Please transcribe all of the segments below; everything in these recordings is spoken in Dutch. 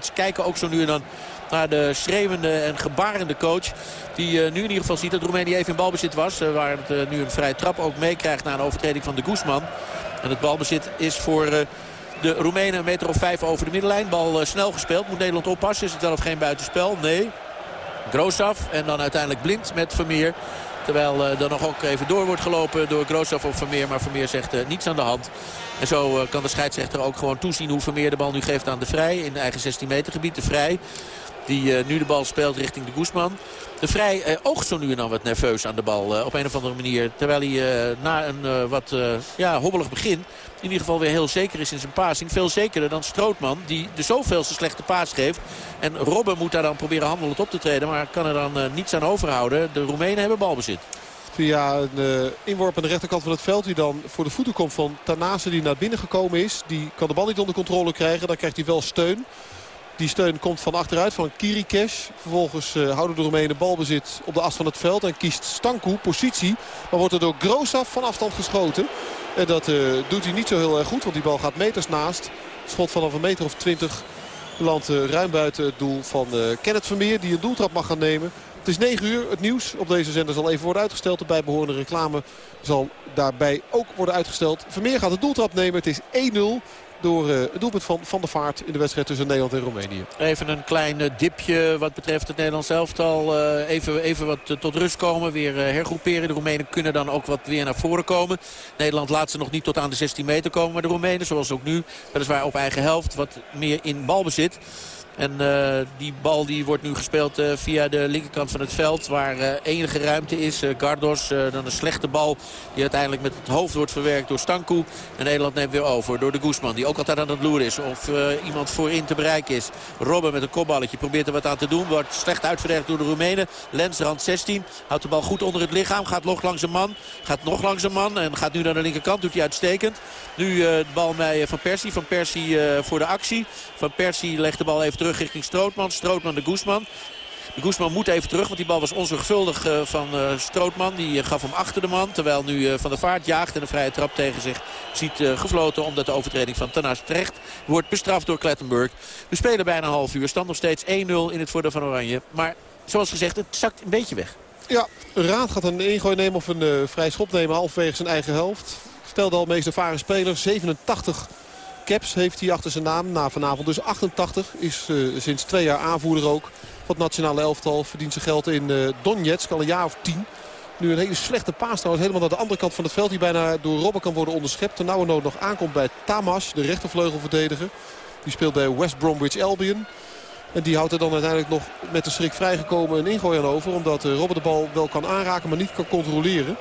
Ze kijken ook zo nu en dan naar de schreeuwende en gebarende coach. Die uh, nu in ieder geval ziet dat Roemenië even in balbezit was. Uh, waar het uh, nu een vrije trap ook meekrijgt na een overtreding van de Guzman. En het balbezit is voor de Roemenen een meter of vijf over de middenlijn. Bal snel gespeeld. Moet Nederland oppassen. Is het wel of geen buitenspel? Nee. Groosaf en dan uiteindelijk blind met Vermeer. Terwijl er nog ook even door wordt gelopen door Groosaf of Vermeer. Maar Vermeer zegt niets aan de hand. En zo kan de scheidsrechter ook gewoon toezien hoe Vermeer de bal nu geeft aan de Vrij. In eigen 16 meter gebied. De Vrij die uh, nu de bal speelt richting de Guzman. De Vrij uh, oogt zo nu en dan wat nerveus aan de bal uh, op een of andere manier. Terwijl hij na een wat ja, hobbelig begin in ieder geval weer heel zeker is in zijn passing. Veel zekerder dan Strootman die de zoveelste slechte paas geeft. En Robben moet daar dan proberen handelend op te treden. Maar kan er dan niets aan overhouden. De Roemenen hebben balbezit. Via een uh, inworp aan de rechterkant van het veld. Die dan voor de voeten komt van Tanase die naar binnen gekomen is. Die kan de bal niet onder controle krijgen. Dan krijgt hij wel steun. Die steun komt van achteruit van Kirikesh. Vervolgens uh, houden de Roemenen balbezit op de as van het veld. En kiest Stanku positie. Maar wordt er door Grosaf van afstand geschoten. En dat uh, doet hij niet zo heel erg goed. Want die bal gaat meters naast. Schot vanaf een meter of twintig landt uh, ruim buiten het doel van Kenneth Vermeer. Die een doeltrap mag gaan nemen. Het is 9 uur. Het nieuws op deze zender zal even worden uitgesteld. De bijbehorende reclame zal daarbij ook worden uitgesteld. Vermeer gaat de doeltrap nemen. Het is 1-0 door uh, het doelpunt van Van der Vaart in de wedstrijd tussen Nederland en Roemenië. Even een klein uh, dipje wat betreft het Nederlands elftal. Uh, even, even wat tot rust komen, weer hergroeperen. De Roemenen kunnen dan ook wat weer naar voren komen. Nederland laat ze nog niet tot aan de 16 meter komen. Maar de Roemenen, zoals ook nu, weliswaar op eigen helft, wat meer in balbezit. En uh, die bal die wordt nu gespeeld uh, via de linkerkant van het veld. Waar uh, enige ruimte is. Gardos, dan een slechte bal die uiteindelijk met het hoofd wordt verwerkt door Stanku. En Nederland neemt weer over door de Guzman. Die ook altijd aan het loeren is. Of iemand voorin te bereiken is. Robben met een kopballetje probeert er wat aan te doen. Wordt slecht uitverdedigd door de Roemenen. Lens rand 16. Houdt de bal goed onder het lichaam. Gaat nog langs een man. Gaat nog langs een man. En gaat nu naar de linkerkant. Doet hij uitstekend. Nu de bal bij Van Persie. Van Persie voor de actie. Van Persie legt de bal even terug richting Strootman. Strootman de Guzman. De Guzman moet even terug, want die bal was onzorgvuldig uh, van uh, Strootman. Die uh, gaf hem achter de man, terwijl nu Van der Vaart jaagt en een vrije trap tegen zich ziet gefloten. Omdat de overtreding van Tanas terecht wordt bestraft door Klettenburg. We spelen bijna een half uur, stand nog steeds 1-0 in het voordeel van Oranje. Maar zoals gezegd, het zakt een beetje weg. Ja, Raad gaat een ingooi nemen of een vrij schop nemen halverwege zijn eigen helft. Stelde al meest ervaren speler, 87 caps heeft hij achter zijn naam. Na vanavond dus 88. Is uh, sinds twee jaar aanvoerder ook. Het nationale elftal verdient zijn geld in uh, Donetsk al een jaar of tien. Nu een hele slechte paas trouwens. Helemaal naar de andere kant van het veld. Die bijna door Robben kan worden onderschept. Ter nood nog aankomt bij Tamas, de rechtervleugelverdediger. Die speelt bij West Bromwich Albion. En die houdt er dan uiteindelijk nog met de schrik vrijgekomen een ingooi aan over. Omdat uh, Robben de bal wel kan aanraken, maar niet kan controleren.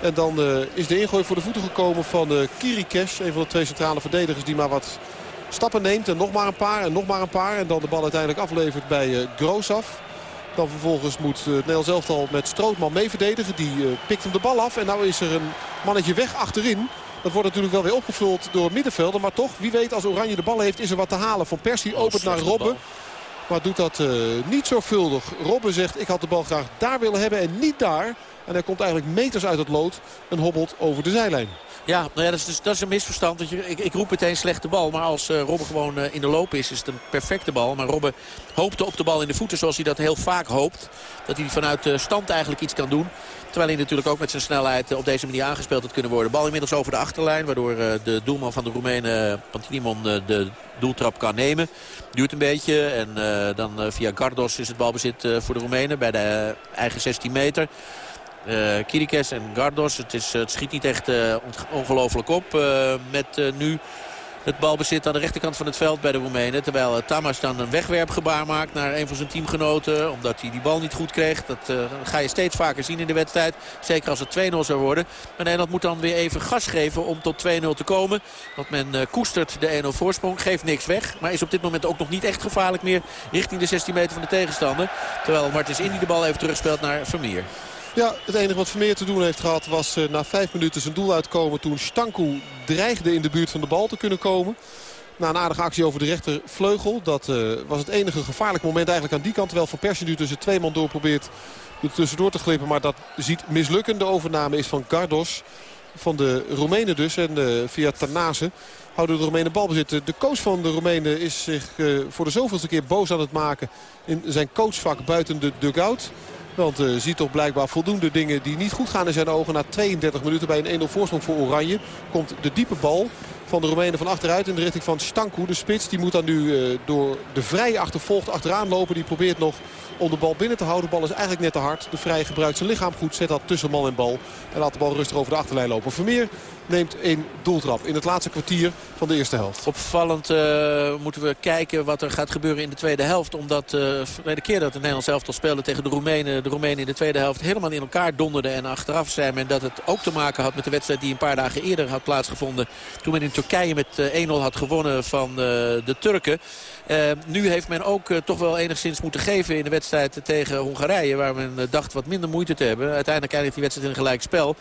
En dan uh, is de ingooi voor de voeten gekomen van uh, Kirikesh. Een van de twee centrale verdedigers die maar wat stappen neemt. En nog maar een paar en nog maar een paar. En dan de bal uiteindelijk aflevert bij uh, Grosaf. Dan vervolgens moet het Nederlands elftal met Strootman mee verdedigen. Die pikt hem de bal af. En nou is er een mannetje weg achterin. Dat wordt natuurlijk wel weer opgevuld door middenvelden. Maar toch, wie weet als Oranje de bal heeft is er wat te halen. Van Persie oh, opent naar Robben. Maar doet dat uh, niet zorgvuldig. Robben zegt ik had de bal graag daar willen hebben en niet daar. En hij komt eigenlijk meters uit het lood en hobbelt over de zijlijn. Ja, nou ja dat, is dus, dat is een misverstand. Dat je, ik, ik roep meteen slechte bal. Maar als uh, Robben gewoon uh, in de loop is, is het een perfecte bal. Maar Robben hoopte op de bal in de voeten zoals hij dat heel vaak hoopt. Dat hij vanuit uh, stand eigenlijk iets kan doen. Terwijl hij natuurlijk ook met zijn snelheid op deze manier aangespeeld had kunnen worden. Bal inmiddels over de achterlijn. Waardoor de doelman van de Roemenen, Pantinimon, de doeltrap kan nemen. Duurt een beetje. En dan via Gardos is het balbezit voor de Roemenen bij de eigen 16 meter. Uh, Kirikes en Gardos. Het, schiet niet echt uh, ongelooflijk op. Uh, met nu het balbezit aan de rechterkant van het veld bij de Roemenen. Terwijl Tamas dan een wegwerpgebaar maakt naar een van zijn teamgenoten. Omdat hij die bal niet goed kreeg. Dat ga je steeds vaker zien in de wedstrijd. Zeker als het 2-0 zou worden. Maar Nederland moet dan weer even gas geven om tot 2-0 te komen. Want men koestert de 1-0 voorsprong. Geeft niks weg. Maar is op dit moment ook nog niet echt gevaarlijk meer richting de 16 meter van de tegenstander. Terwijl Martens Indy de bal even terugspeelt naar Vermeer. Ja, het enige wat Vermeer te doen heeft gehad was uh, na vijf minuten zijn doel uitkomen. Toen Stanku dreigde in de buurt van de bal te kunnen komen. Na een aardige actie over de rechtervleugel. Dat uh, was het enige gevaarlijke moment eigenlijk aan die kant. Terwijl Van Persie nu tussen twee man door probeert er tussendoor te glippen. Maar dat ziet mislukken. De overname is van Gardos. Van de Roemenen dus. En uh, via Tanase houden de Roemenen balbezit. De coach van de Roemenen is zich voor de zoveelste keer boos aan het maken in zijn coachvak buiten de dugout. Want uh, ziet toch blijkbaar voldoende dingen die niet goed gaan in zijn ogen. Na 32 minuten bij een 1-0 voorsprong voor Oranje komt de diepe bal van de Roemenen van achteruit in de richting van Stanku. De spits die moet dan nu uh, door de vrij achtervolgd achteraan lopen. Die probeert nog om de bal binnen te houden. De bal is eigenlijk net te hard. De vrij gebruikt zijn lichaam goed. Zet dat tussen man en bal. En laat de bal rustig over de achterlijn lopen. Vermeer neemt een doeltrap in het laatste kwartier van de eerste helft. Opvallend uh, moeten we kijken wat er gaat gebeuren in de tweede helft. Omdat uh, de keer dat het Nederlands elftal speelde tegen de Roemenen... de Roemenen in de tweede helft helemaal in elkaar donderden en achteraf zijn. En dat het ook te maken had met de wedstrijd die een paar dagen eerder had plaatsgevonden. Toen men in Turkije met 1-0 eh, had gewonnen van de Turken. Nu heeft men ook toch wel enigszins moeten geven in de wedstrijd tegen Hongarije. Waar men dacht wat minder moeite te hebben. Uiteindelijk eindigt die wedstrijd in een gelijk spel.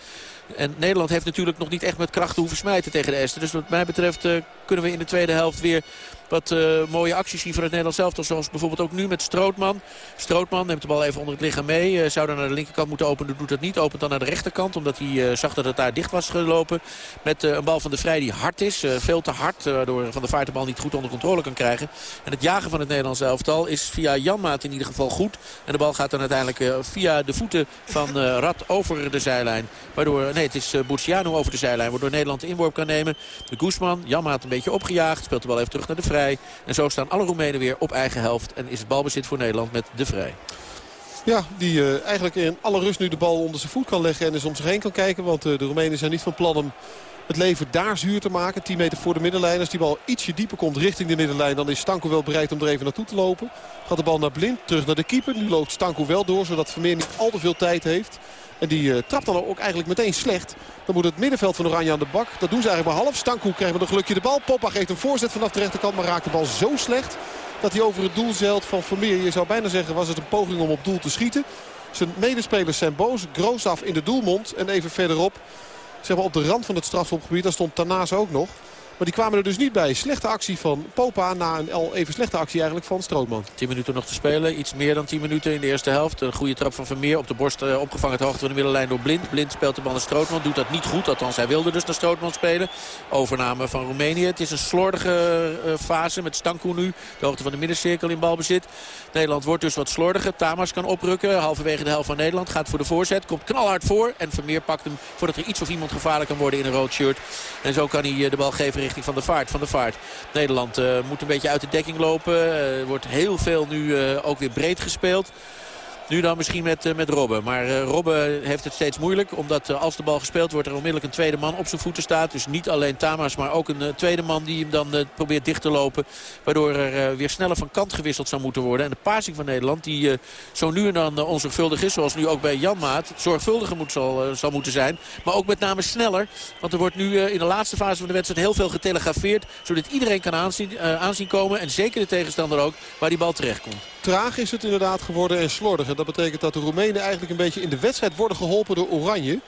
En Nederland heeft natuurlijk nog niet echt met kracht hoeven smijten tegen de Esten. Dus wat mij betreft kunnen we in de tweede helft weer wat uh, mooie acties zien van het Nederlands elftal. Zoals bijvoorbeeld ook nu met Strootman. Strootman neemt de bal even onder het lichaam mee. Uh, zou dan naar de linkerkant moeten openen. Doet dat niet. Opent dan naar de rechterkant. Omdat hij uh, zag dat het daar dicht was gelopen. Met een bal van de Vrij die hard is. veel te hard. Waardoor Van de Vaart de bal niet goed onder controle kan krijgen. En het jagen van het Nederlands elftal is via Janmaat in ieder geval goed. En de bal gaat dan uiteindelijk via de voeten van Rad over de zijlijn. Waardoor, nee het is uh, over de zijlijn. Waardoor Nederland de inworp kan nemen. De Guzman, Janmaat een beetje opgejaagd. Speelt de bal even terug naar de Vrij. En zo staan alle Roemenen weer op eigen helft. En is het balbezit voor Nederland met de Vrij. Ja, die uh, eigenlijk in alle rust nu de bal onder zijn voet kan leggen en eens om zich heen kan kijken. Want uh, de Roemenen zijn niet van plan om het leven daar zuur te maken. 10 meter voor de middenlijn. Als die bal ietsje dieper komt richting de middenlijn... dan is Stanko wel bereid om er even naartoe te lopen. Gaat de bal naar Blind, terug naar de keeper. Nu loopt Stanko wel door, zodat Vermeer niet al te veel tijd heeft. En die uh, trapt dan ook eigenlijk meteen slecht. Dan moet het middenveld van Oranje aan de bak. Dat doen ze eigenlijk maar half. Stankoe krijgt met een gelukje de bal. Poppa geeft een voorzet vanaf de rechterkant. Maar raakt de bal zo slecht dat hij over het doel zeilt van Vermeer. Je zou bijna zeggen was het een poging om op doel te schieten. Zijn medespelers zijn boos. Groosaf in de doelmond. En even verderop, zeg maar op de rand van het strafschopgebied, daar stond Tanaas ook nog. Maar die kwamen er dus niet bij. Slechte actie van Popa na een al even slechte actie eigenlijk van Strootman. 10 minuten nog te spelen. Iets meer dan 10 minuten in de eerste helft. Een goede trap van Vermeer op de borst uh, opgevangen het hoogte van de middenlijn door Blind. Blind speelt de bal naar Strootman. Doet dat niet goed. Althans hij wilde dus naar Strootman spelen. Overname van Roemenië. Het is een slordige uh, fase met Stanku nu. De hoogte van de middencirkel in balbezit. Nederland wordt dus wat slordiger. Tamas kan oprukken. Halverwege de helft van Nederland. Gaat voor de voorzet. Komt knalhard voor. En Vermeer pakt hem voordat er iets of iemand gevaarlijk kan worden in een rood shirt. En zo kan hij de bal geven Van de Vaart. Van de Vaart. Nederland uh, moet een beetje uit de dekking lopen. Uh, wordt heel veel nu uh, ook weer breed gespeeld. Nu dan misschien met, uh, met Robben. Maar uh, Robben heeft het steeds moeilijk. Omdat uh, als de bal gespeeld wordt er onmiddellijk een tweede man op zijn voeten staat. Dus niet alleen Tamas, maar ook een tweede man die hem dan probeert dicht te lopen. Waardoor er weer sneller van kant gewisseld zou moeten worden. En de passing van Nederland die zo nu en dan onzorgvuldig is. Zoals nu ook bij Janmaat. Zorgvuldiger moet, zal, zal moeten zijn. Maar ook met name sneller. Want er wordt nu in de laatste fase van de wedstrijd heel veel getelegrafeerd. Zodat iedereen kan aanzien, aanzien komen. En zeker de tegenstander ook waar die bal terecht komt. Traag is het inderdaad geworden en slordig. Dat betekent dat de Roemenen eigenlijk een beetje in de wedstrijd worden geholpen door Oranje.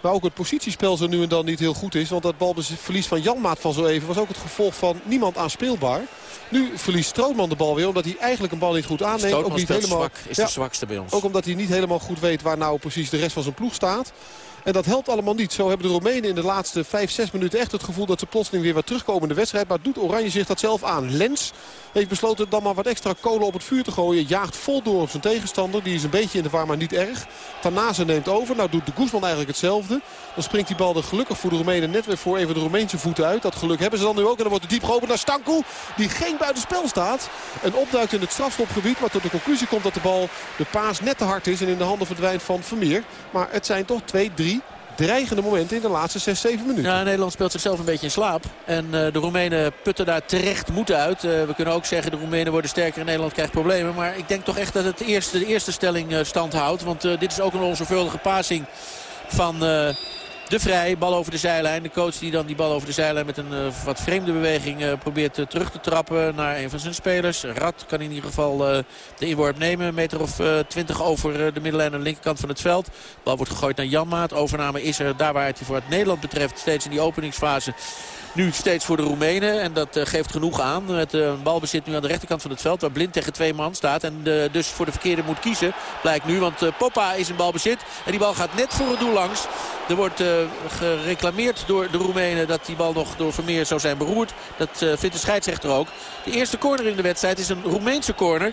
Maar ook het positiespel zo nu en dan niet heel goed is. Want dat balverlies van Janmaat van zo even was ook het gevolg van niemand aanspeelbaar. Nu verliest Strootman de bal weer. Omdat hij eigenlijk een bal niet goed aanneemt. Ook niet helemaal, zwak, is ja, de zwakste bij ons. Ook omdat hij niet helemaal goed weet waar nou precies de rest van zijn ploeg staat. En dat helpt allemaal niet. Zo hebben de Roemenen in de laatste 5, 6 minuten echt het gevoel dat ze plotseling weer wat terugkomen in de wedstrijd. Maar doet Oranje zich dat zelf aan. Lens heeft besloten dan maar wat extra kolen op het vuur te gooien. Jaagt vol door op zijn tegenstander. Die is een beetje in de war, maar niet erg. Tanase neemt over. Nou doet de Guzman eigenlijk hetzelfde. Dan springt die bal er gelukkig voor de Roemenen net weer voor even de Roemeense voeten uit. Dat geluk hebben ze dan nu ook. En dan wordt het diep geopend naar Stanku. Die geen buitenspel staat. En opduikt in het strafschopgebied. Maar tot de conclusie komt dat de bal de paas net te hard is. En in de handen verdwijnt van Vermeer. Maar het zijn toch twee, drie dreigende momenten in de laatste 6, 7 minuten. Nederland speelt zichzelf een beetje in slaap. En uh, de Roemenen putten daar terecht moeten uit. Uh, we kunnen ook zeggen de Roemenen worden sterker en Nederland krijgt problemen. Maar ik denk toch echt dat het eerste, de eerste stelling uh, stand houdt. Want dit is ook een onzorgvuldige passing van de Vrij, bal over de zijlijn. De coach die dan die bal over de zijlijn met een uh, wat vreemde beweging uh, probeert uh, terug te trappen naar een van zijn spelers. Rad kan in ieder geval de inworp nemen. Een meter of twintig over de middenlijn aan de linkerkant van het veld. Bal wordt gegooid naar Janmaat. Overname is er daar waar het voor het Nederland betreft steeds in die openingsfase nu steeds voor de Roemenen. En dat geeft genoeg aan. Het uh, balbezit nu aan de rechterkant van het veld. Waar Blind tegen twee man staat. En dus voor de verkeerde moet kiezen. Blijkt nu. Want Poppa is in balbezit. En die bal gaat net voor het doel langs. Er wordt gereclameerd door de Roemenen dat die bal nog door Vermeer zou zijn beroerd. Dat vindt de scheidsrechter ook. De eerste corner in de wedstrijd is een Roemeense corner.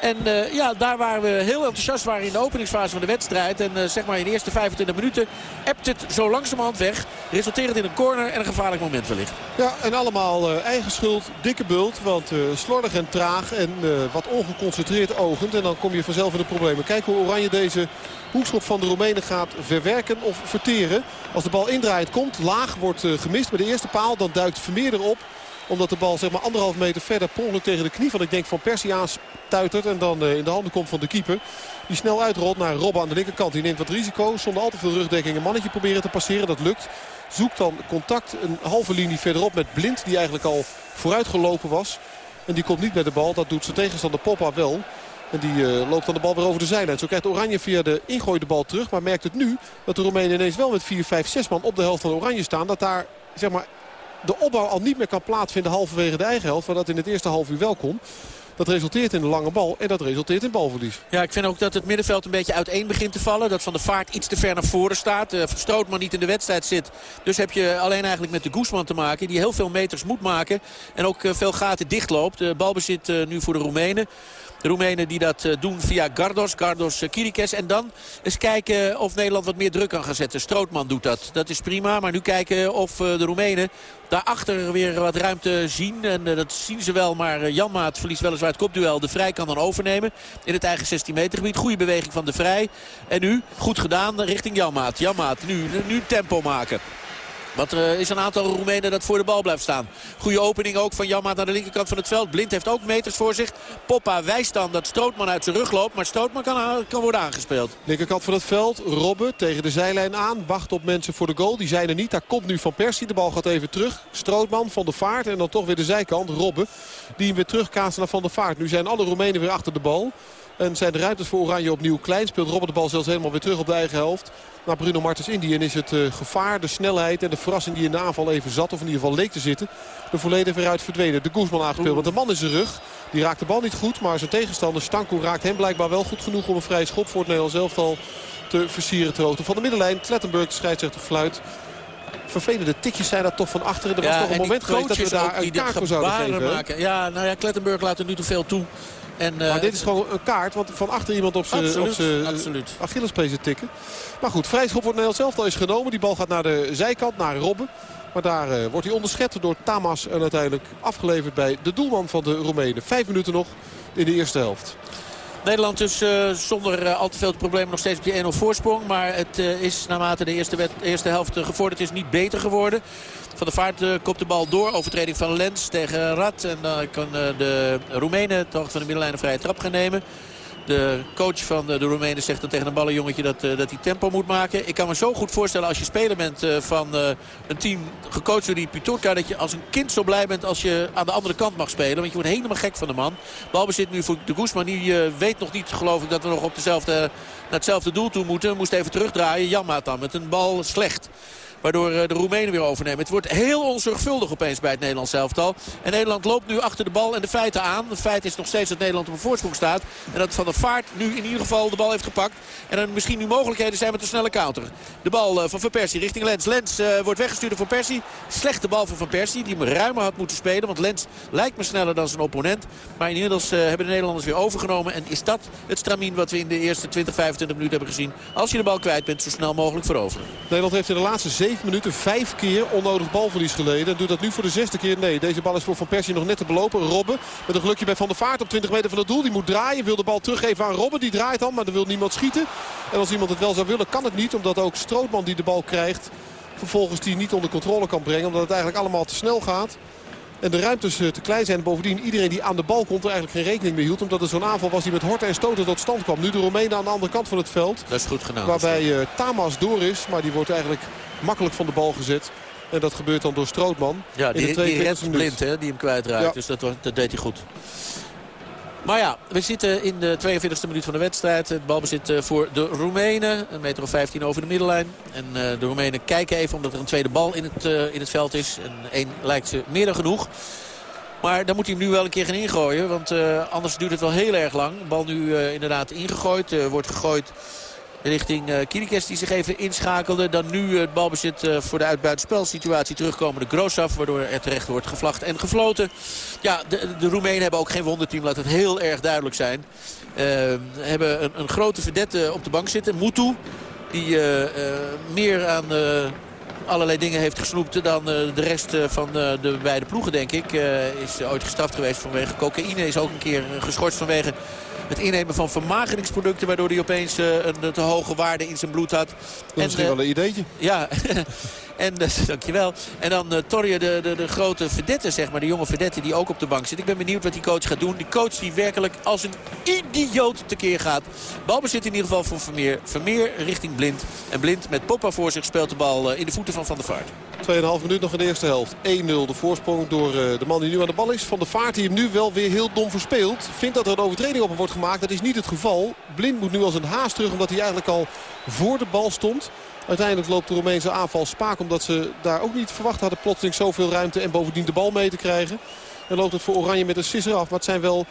En uh, ja, daar waren we heel enthousiast waren in de openingsfase van de wedstrijd. En uh, zeg maar in de eerste 25 minuten ebt het zo langzamerhand weg. Resulterend in een corner en een gevaarlijk moment wellicht. Ja, en allemaal uh, eigen schuld, dikke bult. Want slordig en traag en wat ongeconcentreerd ogend. En dan kom je vanzelf in de problemen. Kijk hoe Oranje deze hoekschop van de Roemenen gaat verwerken of verteren. Als de bal indraait komt, laag wordt gemist bij de eerste paal. Dan duikt Vermeer erop omdat de bal zeg maar anderhalf meter verder per tegen de knie van ik denk van Persie aanstuitert. En dan in de handen komt van de keeper. Die snel uitrolt naar Robben aan de linkerkant. Die neemt wat risico. Zonder al te veel rugdekking een mannetje proberen te passeren. Dat lukt. Zoekt dan contact een halve linie verderop met Blind. Die eigenlijk al vooruit gelopen was. En die komt niet bij de bal. Dat doet zijn tegenstander Poppa wel. En die uh, loopt dan de bal weer over de zijlijn. Zo krijgt Oranje via de ingooi de bal terug. Maar merkt het nu dat de Romeinen ineens wel met 4, 5, 6 man op de helft van Oranje staan. Dat daar zeg maar, de opbouw al niet meer kan plaatsvinden halverwege de eigen helft. Waar dat in het eerste half uur wel kon. Dat resulteert in een lange bal en dat resulteert in balverlies. Ja, ik vind ook dat het middenveld een beetje uiteen begint te vallen. Dat Van de Vaart iets te ver naar voren staat. Uh, Strootman niet in de wedstrijd zit. Dus heb je alleen eigenlijk met de Guzman te maken. Die heel veel meters moet maken. En ook uh, veel gaten dichtloopt. De balbezit uh, nu voor de Roemenen. De Roemenen die dat doen via Gardos, Gardos, Kirikes. En dan eens kijken of Nederland wat meer druk kan gaan zetten. Strootman doet dat. Dat is prima. Maar nu kijken of de Roemenen daarachter weer wat ruimte zien. En dat zien ze wel. Maar Janmaat verliest weliswaar het kopduel. De Vrij kan dan overnemen in het eigen 16 meter gebied. Goede beweging van de Vrij. En nu goed gedaan richting Janmaat. Janmaat nu, nu tempo maken. Want er is een aantal Roemenen dat voor de bal blijft staan. Goede opening ook van Janmaat naar de linkerkant van het veld. Blind heeft ook meters voor zich. Poppa wijst dan dat Strootman uit zijn rug loopt. Maar Strootman kan, kan worden aangespeeld. Linkerkant van het veld. Robben tegen de zijlijn aan. Wacht op mensen voor de goal. Die zijn er niet. Daar komt nu Van Persie. De bal gaat even terug. Strootman van de vaart. En dan toch weer de zijkant. Robben. Die hem weer terugkaatsen naar Van de Vaart. Nu zijn alle Roemenen weer achter de bal. En zijn de ruimtes voor Oranje opnieuw klein. Speelt Robben de bal zelfs helemaal weer terug op de eigen helft. Naar Bruno Martens Indië. En is het uh, gevaar, de snelheid en de verrassing die in de aanval even zat. Of in ieder geval leek te zitten. De volledig weer uit verdwenen. De Guzman aangespeeld. Want de man is zijn rug. Die raakt de bal niet goed. Maar zijn tegenstander Stanko raakt hem blijkbaar wel goed genoeg om een vrije schop voor het Nederlands elftal te versieren. Ter hoogte van de middenlijn. Klettenburg, de scheidsrechter fluit vervelende tikjes zijn dat toch van achteren. Er was toch een moment geweest dat we daar een kaart voor zouden geven. Maken. Ja, nou ja, Klettenburg laat er nu te veel toe. En, uh, maar dit is gewoon een kaart, want van achter iemand op zijn Achillespees tikken. Maar goed, vrijschop voor Nederland zelf is genomen. Die bal gaat naar de zijkant, naar Robben. Maar daar uh, wordt hij onderschept door Tamas en uiteindelijk afgeleverd bij de doelman van de Roemenen. Vijf minuten nog in de eerste helft. Nederland dus uh, zonder uh, al te veel problemen nog steeds op die 1-0 voorsprong. Maar het uh, is naarmate de eerste, eerste helft gevorderd is niet beter geworden. Van de Vaart kopt de bal door. Overtreding van Lens tegen Rad. En dan kan de Roemenen toch van de middenlijn een vrije trap gaan nemen. De coach van de Roemenen zegt dan tegen een ballenjongetje dat, dat hij tempo moet maken. Ik kan me zo goed voorstellen als je speler bent van een team gecoacht door die Pitorka... dat je als een kind zo blij bent als je aan de andere kant mag spelen. Want je wordt helemaal gek van de man. Balbezit nu voor de Guzman. Die weet nog niet geloof ik dat we nog op dezelfde, naar hetzelfde doel toe moeten. Moest even terugdraaien. Janmaat dan met een bal slecht. Waardoor eh, de Roemenen weer overnemen. Het wordt heel onzorgvuldig opeens bij het Nederlands elftal. En Nederland loopt nu achter de bal en de feiten aan. Het feit is nog steeds dat Nederland op een voorsprong staat. En dat Van der Vaart nu in ieder geval de bal heeft gepakt. En er misschien nu mogelijkheden zijn met een snelle counter. De bal eh, van Van Persie richting Lens. Lens uh, wordt weggestuurd door Van Persie. Slechte bal van Van Persie. Die hem ruimer had moeten spelen. Want Lens lijkt me sneller dan zijn opponent. Maar inmiddels hebben de Nederlanders weer overgenomen. En is dat het stramien wat we in de eerste 20, 25 minuten hebben gezien. Als je de bal kwijt bent, zo snel mogelijk veroveren. Nederland heeft in de laatste 7 minuten vijf keer onnodig balverlies geleden. En doet dat nu voor de zesde keer. Nee, deze bal is voor Van Persie nog net te belopen. Robben met een gelukje bij Van der Vaart op 20 meter van het doel. Die moet draaien, wil de bal teruggeven aan Robben. Die draait dan, maar er wil niemand schieten. En als iemand het wel zou willen, kan het niet. Omdat ook Strootman die de bal krijgt, vervolgens die niet onder controle kan brengen. Omdat het eigenlijk allemaal te snel gaat. En de ruimtes eh, te klein zijn. Bovendien iedereen die aan de bal komt er eigenlijk geen rekening mee hield. Omdat er zo'n aanval was die met horten en stoten tot stand kwam. Nu de Romeinen aan de andere kant van het veld. Dat is goed gedaan. Waarbij uh, Tamas door is. Maar die wordt eigenlijk makkelijk van de bal gezet. En dat gebeurt dan door Strootman. Ja, die, in de die blind hè, die hem kwijtraakt. Ja. Dus dat, dat deed hij goed. Maar ja, we zitten in de 42e minuut van de wedstrijd. Het balbezit voor de Roemenen. Een meter of 15 over de middenlijn. En de Roemenen kijken even omdat er een tweede bal in het, in het veld is. En één lijkt ze meer dan genoeg. Maar dan moet hij hem nu wel een keer gaan ingooien. Want anders duurt het wel heel erg lang. De bal nu inderdaad ingegooid. Wordt gegooid richting uh, Kirikes die zich even inschakelde. Dan nu het balbezit uh, voor de uitbuitenspelsituatie terugkomende Grosaf. Waardoor er terecht wordt gevlacht en gefloten. Ja, de, de Roemenen hebben ook geen wonderteam. Laat het heel erg duidelijk zijn. Uh, hebben een, een, grote verdette op de bank zitten. Mutu. Die meer aan allerlei dingen heeft gesnoept dan de rest van de beide ploegen, denk ik. is ooit gestraft geweest vanwege cocaïne. Is ook een keer geschorst vanwege het innemen van vermageringsproducten. Waardoor hij opeens uh, een te hoge waarde in zijn bloed had. Dat is misschien uh, wel een ideetje. Ja, en, uh, dankjewel. En dan uh, Torje, de, de, de grote verdette, zeg maar. De jonge verdette die ook op de bank zit. Ik ben benieuwd wat die coach gaat doen. Die coach die werkelijk als een idioot tekeer gaat. Balbezit in ieder geval voor Vermeer. Vermeer richting Blind. En Blind met Poppa voor zich speelt de bal in de voeten van Van der Vaart. 2,5 minuut nog in de eerste helft. 1-0 de voorsprong door de man die nu aan de bal is. Van der Vaart die hem nu wel weer heel dom verspeelt. Vindt dat er een overtreding op hem wordt gemaakt. Dat is niet het geval. Blind moet nu als een haas terug omdat hij eigenlijk al voor de bal stond. Uiteindelijk loopt de Roemeense aanval spaak omdat ze daar ook niet verwacht hadden plotseling zoveel ruimte en bovendien de bal mee te krijgen. En loopt het voor Oranje met een sisser af. Maar het zijn wel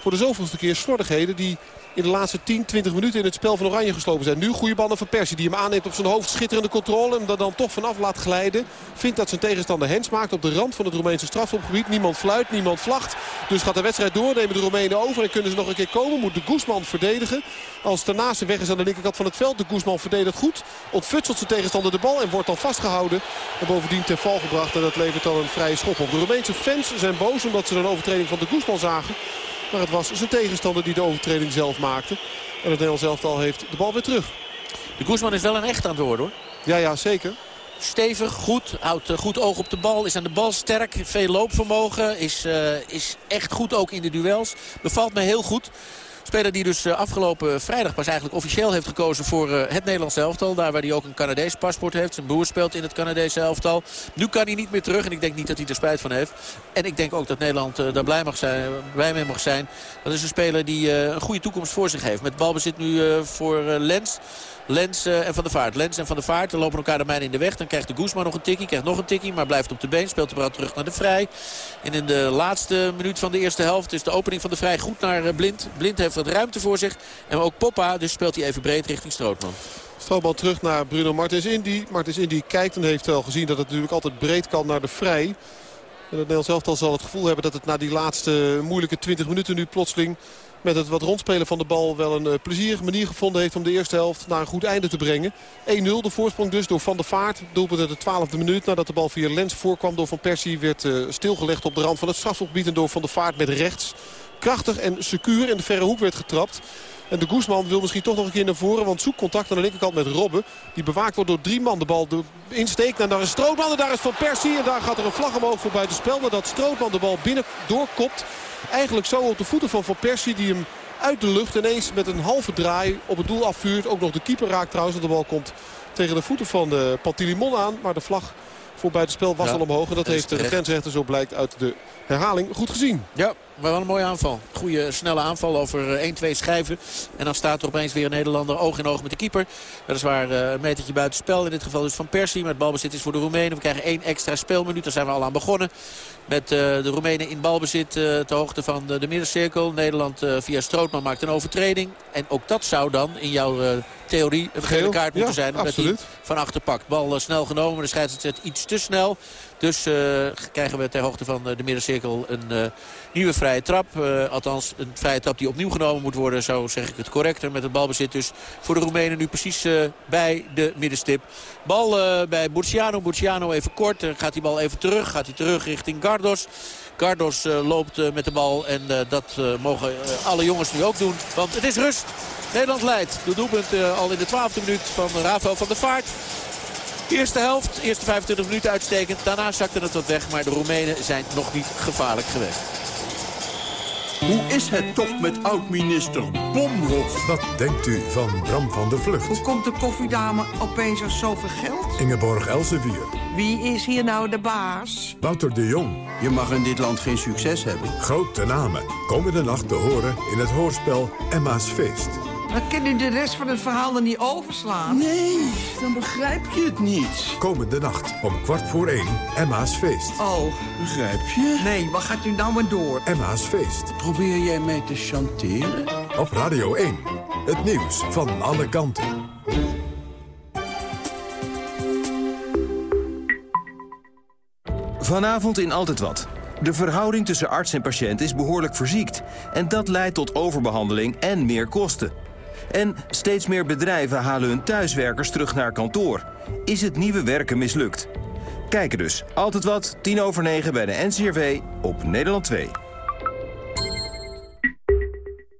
voor de zoveelste keer slordigheden die in de laatste 10, 20 minuten in het spel van Oranje geslopen zijn. Nu goede ballen van Persie die hem aanneemt op zijn hoofd. Schitterende controle. Hem er dan toch vanaf laat glijden. Vindt dat zijn tegenstander Hens maakt op de rand van het Roemeense strafschopgebied. Niemand fluit, niemand vlacht. Dus gaat de wedstrijd door. Nemen de Roemenen over en kunnen ze nog een keer komen. Moet de Guzman verdedigen. Als daarnaast weg is aan de linkerkant van het veld. De Guzman verdedigt goed. Ontfutselt zijn tegenstander de bal en wordt dan vastgehouden. En bovendien ten val gebracht. En dat levert dan een vrije schop op. De Roemeense fans zijn boos omdat ze een overtreding van de Guzman zagen. Maar het was zijn tegenstander die de overtreding zelf maakte. En het Nederlands elftal heeft de bal weer terug. De Guzman is wel een echt aan het worden hoor. Ja, ja, zeker. Stevig, goed, houdt eh, goed oog op de bal, is aan de bal sterk, veel loopvermogen, is, uh, is echt goed ook in de duels. Bevalt me heel goed. Speler die dus eh, afgelopen vrijdag pas eigenlijk officieel heeft gekozen voor eh, het Nederlands elftal. Daar waar hij ook een Canadees paspoort heeft. Zijn broer speelt in het Canadese elftal. Nu kan hij niet meer terug en ik denk niet dat hij er spijt van heeft. En ik denk ook dat Nederland eh, daar blij, mag zijn, blij mee mag zijn. Dat is een speler die een goede toekomst voor zich heeft. Met balbezit nu voor Lens. Lens en Van der Vaart. Lens en Van der Vaart lopen elkaar de mijn in de weg. Dan krijgt de Guzman nog een tikkie. Krijgt nog een tikkie, maar blijft op de been. Speelt de bal terug naar de Vrij. En in de laatste minuut van de eerste helft is de opening van de Vrij goed naar Blind. Blind heeft wat ruimte voor zich. En ook Poppa, dus speelt hij even breed richting Strootman. Strootman terug naar Bruno Martens Indy. Martens Indy kijkt en heeft wel gezien dat het natuurlijk altijd breed kan naar de Vrij. En het Nederlands elftal zal het gevoel hebben dat het na die laatste moeilijke 20 minuten nu plotseling met het wat rondspelen van de bal wel een uh, plezierige manier gevonden heeft om de eerste helft naar een goed einde te brengen. 1-0 de voorsprong dus door Van der Vaart. Doelpunt uit de twaalfde minuut nadat de bal via Lens voorkwam door Van Persie. Werd uh, stilgelegd op de rand van het strafschopgebied en door Van der Vaart met rechts. Krachtig en secuur in de verre hoek werd getrapt. En de Guzman wil misschien toch nog een keer naar voren. Want zoekt contact aan de linkerkant met Robben. Die bewaakt wordt door drie man. De bal insteekt. En daar is Strootman. En daar is Van Persie. En daar gaat er een vlag omhoog voor buitenspel. Nadat Strootman de bal binnen doorkopt. Eigenlijk zo op de voeten van Van Persie. Die hem uit de lucht ineens met een halve draai op het doel afvuurt. Ook nog de keeper raakt trouwens. Want de bal komt tegen de voeten van de Pantilimon aan. Maar de vlag voor buitenspel was al omhoog. En dat heeft de grensrechter zo blijkt uit de herhaling goed gezien. Ja, maar wel een mooie aanval. Goede snelle aanval over 1-2 schijven. En dan staat er opeens weer een Nederlander oog in oog met de keeper. Weliswaar uh, een metertje buiten spel. In dit geval dus van Persie. Maar het balbezit is voor de Roemenen. We krijgen één extra speelminuut. Daar zijn we al aan begonnen. Met uh, de Roemenen in balbezit uh, ter hoogte van de, de middencirkel. Nederland via Strootman maakt een overtreding. En ook dat zou dan in jouw theorie een gele kaart moeten ja, zijn. Omdat hij van achter pakt. Bal snel genomen. De scheidsrechter iets te snel. Dus uh, krijgen we ter hoogte van de middencirkel een uh, nieuwe vrije trap. Uh, althans, een vrije trap die opnieuw genomen moet worden. Zo zeg ik het correcter. Met het balbezit dus voor de Roemenen nu precies bij de middenstip. Bal bij Burciano. Burciano even kort. Dan gaat die bal even terug. Gaat hij terug richting Gardos. Gardos loopt met de bal. En dat mogen alle jongens nu ook doen. Want het is rust. Nederland leidt. De doelpunt al in de twaalfde minuut van Rafael van der Vaart. Eerste helft, eerste 25 minuten uitstekend. Daarna zakte het wat weg, maar de Roemenen zijn nog niet gevaarlijk geweest. Hoe is het toch met oud-minister Bomhoff? Wat denkt u van Bram van der Vlucht? Hoe komt de koffiedame opeens aan zoveel geld? Ingeborg Elsevier. Wie is hier nou de baas? Wouter de Jong. Je mag in dit land geen succes hebben. Grote namen. Komende nacht te horen in het hoorspel Emma's Feest. Dan kan u de rest van het verhaal er niet overslaan. Nee, dan begrijp je het niet. Komende nacht om kwart voor één Emma's Feest. Oh, Begrijp je? nee, wat gaat u nou maar door? Emma's Feest. Probeer jij mij te chanteren? Op Radio 1. Het nieuws van alle kanten. Vanavond in Altijd Wat. De verhouding tussen arts en patiënt is behoorlijk verziekt. En dat leidt tot overbehandeling en meer kosten. En steeds meer bedrijven halen hun thuiswerkers terug naar kantoor. Is het nieuwe werken mislukt? Kijken dus. Altijd Wat, tien over negen bij de NCRV op Nederland 2.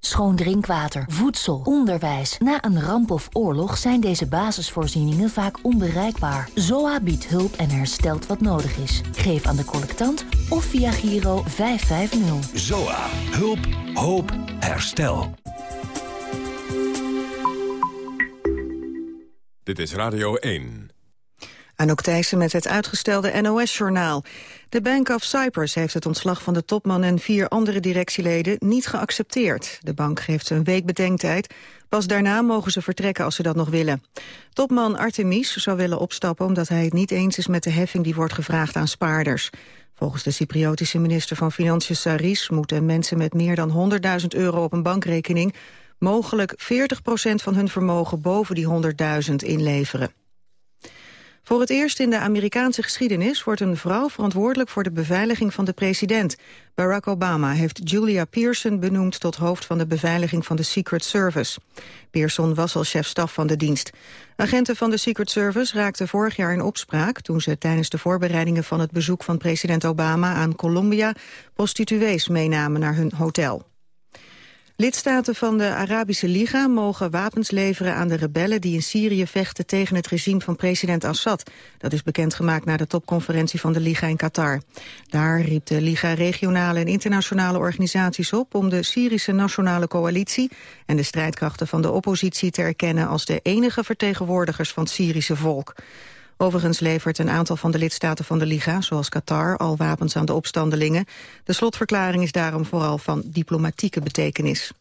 Schoon drinkwater, voedsel, onderwijs. Na een ramp of oorlog zijn deze basisvoorzieningen vaak onbereikbaar. ZOA biedt hulp en herstelt wat nodig is. Geef aan de collectant of via Giro 550. ZOA. Hulp, hoop, herstel. Dit is Radio 1. Anouk Thijssen met het uitgestelde NOS-journaal. De Bank of Cyprus heeft het ontslag van de topman en vier andere directieleden niet geaccepteerd. De bank geeft een week bedenktijd. Pas daarna mogen ze vertrekken als ze dat nog willen. Topman Artemis zou willen opstappen omdat hij het niet eens is met de heffing die wordt gevraagd aan spaarders. Volgens de Cypriotische minister van Financiën Saris moeten mensen met meer dan 100.000 euro op een bankrekening mogelijk 40% van hun vermogen boven die 100.000 inleveren. Voor het eerst in de Amerikaanse geschiedenis wordt een vrouw verantwoordelijk voor de beveiliging van de president. Barack Obama heeft Julia Pearson benoemd tot hoofd van de beveiliging van de Secret Service. Pearson was al chef-staf van de dienst. Agenten van de Secret Service raakten vorig jaar in opspraak toen ze tijdens de voorbereidingen van het bezoek van president Obama aan Colombia prostituees meenamen naar hun hotel. Lidstaten van de Arabische Liga mogen wapens leveren aan de rebellen die in Syrië vechten tegen het regime van president Assad. Dat is bekendgemaakt na de topconferentie van de Liga in Qatar. Daar riep de Liga regionale en internationale organisaties op om de Syrische Nationale Coalitie en de strijdkrachten van de oppositie te erkennen als de enige vertegenwoordigers van het Syrische volk. Overigens levert een aantal van de lidstaten van de Liga, zoals Qatar, al wapens aan de opstandelingen. De slotverklaring is daarom vooral van diplomatieke betekenis.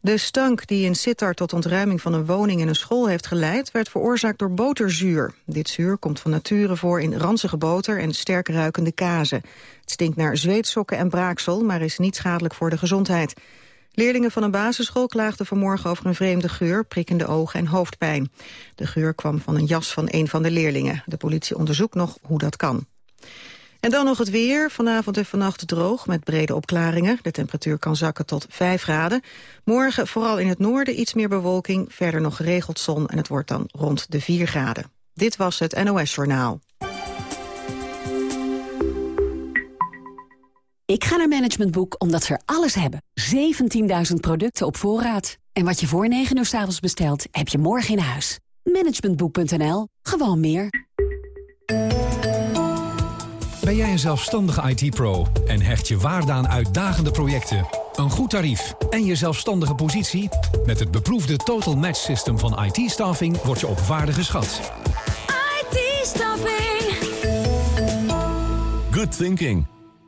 De stank die in Sittard tot ontruiming van een woning en een school heeft geleid... werd veroorzaakt door boterzuur. Dit zuur komt van nature voor in ranzige boter en sterk ruikende kazen. Het stinkt naar zweetsokken en braaksel, maar is niet schadelijk voor de gezondheid. Leerlingen van een basisschool klaagden vanmorgen over een vreemde geur, prikkende ogen en hoofdpijn. De geur kwam van een jas van een van de leerlingen. De politie onderzoekt nog hoe dat kan. En dan nog het weer. Vanavond en vannacht droog met brede opklaringen. De temperatuur kan zakken tot 5 graden. Morgen vooral in het noorden iets meer bewolking. Verder nog geregeld zon en het wordt dan rond de 4 graden. Dit was het NOS Journaal. Ik ga naar Management Boek omdat ze er alles hebben. 17.000 producten op voorraad. En wat je voor 9 uur s avonds bestelt, heb je morgen in huis. Managementboek.nl. Gewoon meer. Ben jij een zelfstandige IT-pro en hecht je waarde aan uitdagende projecten, een goed tarief en je zelfstandige positie? Met het beproefde Total Match System van IT-staffing word je op waarde geschat. IT-staffing. Good thinking.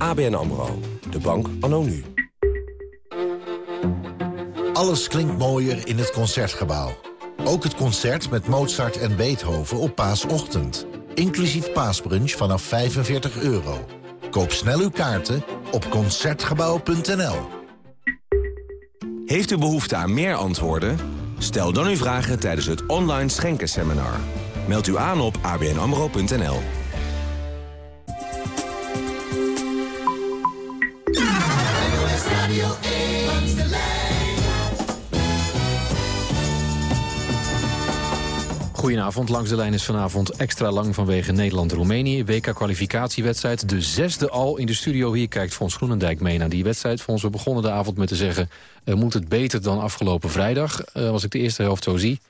ABN AMRO. De bank anno nu. Alles klinkt mooier in het Concertgebouw. Ook het concert met Mozart en Beethoven op paasochtend. Inclusief paasbrunch vanaf 45 euro. Koop snel uw kaarten op Concertgebouw.nl. Heeft u behoefte aan meer antwoorden? Stel dan uw vragen tijdens het online schenkenseminar. Meld u aan op abnamro.nl. Radio Goedenavond. Langs de lijn is vanavond extra lang vanwege Nederland-Roemenië. WK-kwalificatiewedstrijd, de zesde al in de studio. Hier kijkt Fons Groenendijk mee naar die wedstrijd. Fons, we begonnen de avond met te zeggen... Uh, moet het beter dan afgelopen vrijdag? Uh, als ik de eerste helft zo zie,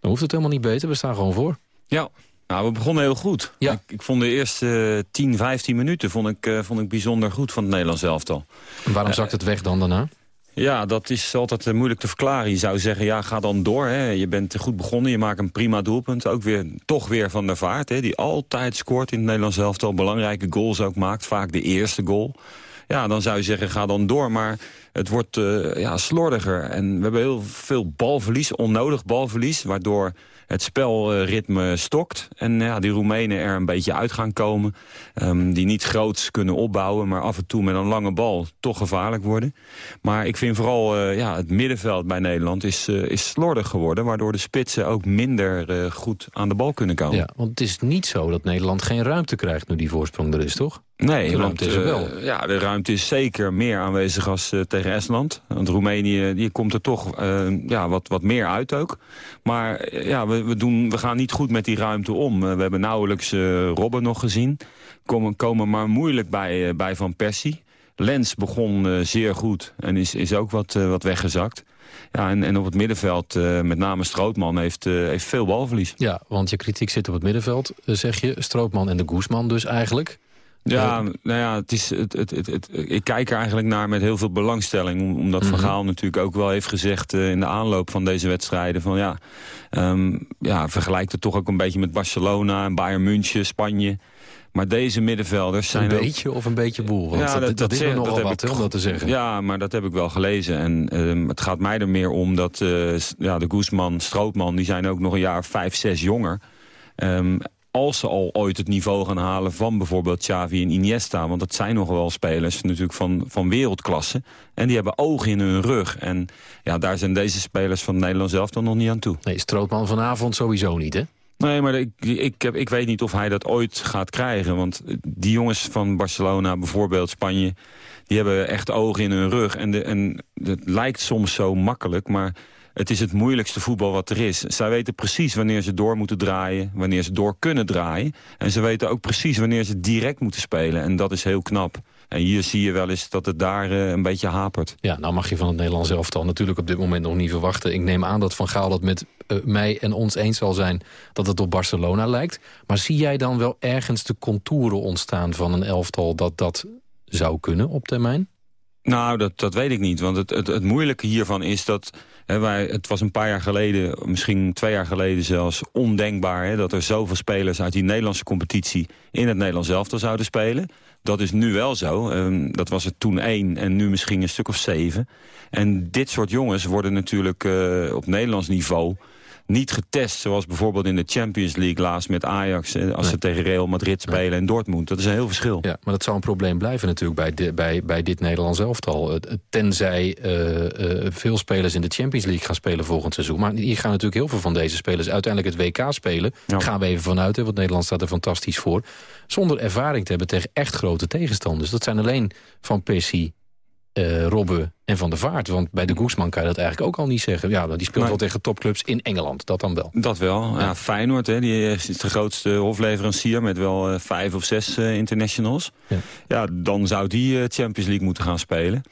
dan hoeft het helemaal niet beter. We staan gewoon voor. Ja, nou, we begonnen heel goed. Ja. Ik, ik vond de eerste 10, 15 minuten vond ik, uh, vond ik bijzonder goed van het Nederlands elftal. En waarom zakt het weg dan daarna? Ja, dat is altijd moeilijk te verklaren. Je zou zeggen, ja, ga dan door. Hè. Je bent goed begonnen, je maakt een prima doelpunt. Ook weer, toch weer Van der Vaart, hè, die altijd scoort in het Nederlands elftal. Belangrijke goals ook maakt, vaak de eerste goal. Ja, dan zou je zeggen, ga dan door. Maar het wordt uh, ja, slordiger. En we hebben heel veel balverlies, onnodig balverlies... waardoor het spelritme stokt. En ja, die Roemenen er een beetje uit gaan komen. Um, die niet groots kunnen opbouwen, maar af en toe met een lange bal toch gevaarlijk worden. Maar ik vind vooral uh, ja, het middenveld bij Nederland is, uh, is slordig geworden. Waardoor de spitsen ook minder uh, goed aan de bal kunnen komen. Ja, want het is niet zo dat Nederland geen ruimte krijgt nu die voorsprong er is, toch? Nee, de ruimte want, is er wel. ja, de ruimte is zeker meer aanwezig als tegen Estland. Want Roemenië die komt er toch ja, wat, wat meer uit ook. Maar ja, we, we, doen, we gaan niet goed met die ruimte om. we hebben nauwelijks Robben nog gezien. Komen, komen maar moeilijk bij, bij Van Persie. Lens begon zeer goed en is, is ook wat, wat weggezakt. Ja, en, en op het middenveld, uh, met name Strootman, heeft, heeft veel balverlies. Ja, want je kritiek zit op het middenveld, zeg je. Strootman en de Guzman dus eigenlijk. Ja, nou ja, het is, het, het, het, het, ik kijk er eigenlijk naar met heel veel belangstelling. Omdat Van Gaal natuurlijk ook wel heeft gezegd uh, in de aanloop van deze wedstrijden. Van ja, um, ja, vergelijkt het toch ook een beetje met Barcelona en Bayern München, Spanje. Maar deze middenvelders zijn Een beetje of een beetje boel? Want ja, dat, dat, dat is er nogal wat, ik, om dat te zeggen. Ja, maar dat heb ik wel gelezen. En um, het gaat mij er meer om dat uh, ja, de Guzman, Strootman... die zijn ook nog een jaar vijf, zes jonger. Um, als ze al ooit het niveau gaan halen van bijvoorbeeld Xavi en Iniesta... want dat zijn nog wel spelers natuurlijk van, van wereldklasse... en die hebben ogen in hun rug. En ja, daar zijn deze spelers van Nederland zelf dan nog niet aan toe. Nee, Strootman vanavond sowieso niet, hè? Nee, maar ik, ik, heb, ik weet niet of hij dat ooit gaat krijgen. Want die jongens van Barcelona, bijvoorbeeld Spanje... die hebben echt ogen in hun rug. En, de, en het lijkt soms zo makkelijk, maar het is het moeilijkste voetbal wat er is. Zij weten precies wanneer ze door moeten draaien, wanneer ze door kunnen draaien. En ze weten ook precies wanneer ze direct moeten spelen. En dat is heel knap. En hier zie je wel eens dat het daar uh, een beetje hapert. Ja, nou mag je van het Nederlands elftal natuurlijk op dit moment nog niet verwachten. Ik neem aan dat Van Gaal dat met uh, mij en ons eens zal zijn dat het op Barcelona lijkt. Maar zie jij dan wel ergens de contouren ontstaan van een elftal dat dat zou kunnen op termijn? Nou, dat, dat weet ik niet. Want het, het, het moeilijke hiervan is dat... Wij, het was een paar jaar geleden, misschien twee jaar geleden zelfs... ondenkbaar dat er zoveel spelers uit die Nederlandse competitie... in het Nederlands elftal zouden spelen. Dat is nu wel zo. Um, dat was er toen één en nu misschien een stuk of zeven. En dit soort jongens worden natuurlijk uh, op Nederlands niveau niet getest. Zoals bijvoorbeeld in de Champions League laatst met Ajax. Eh, als nee. ze tegen Real Madrid spelen en Dortmund. Dat is een heel verschil. Ja, maar dat zou een probleem blijven natuurlijk bij, de, bij, bij dit Nederlands elftal. Tenzij uh, uh, veel spelers in de Champions League gaan spelen volgend seizoen. Maar hier gaan natuurlijk heel veel van deze spelers uiteindelijk het WK spelen. Ja. Gaan we even vanuit, hè, want Nederland staat er fantastisch voor. Zonder ervaring te hebben tegen echt grote tegenstanders. Dat zijn alleen Van Persie, uh, Robben en Van der Vaart. Want bij de Guzman kan je dat eigenlijk ook al niet zeggen. Ja, die speelt wel tegen topclubs in Engeland, dat dan wel. Dat wel. Ja. ja Feyenoord, hè, die is de grootste hofleverancier... met wel uh, vijf of zes uh, internationals. Ja. ja. dan zou die Champions League moeten gaan spelen.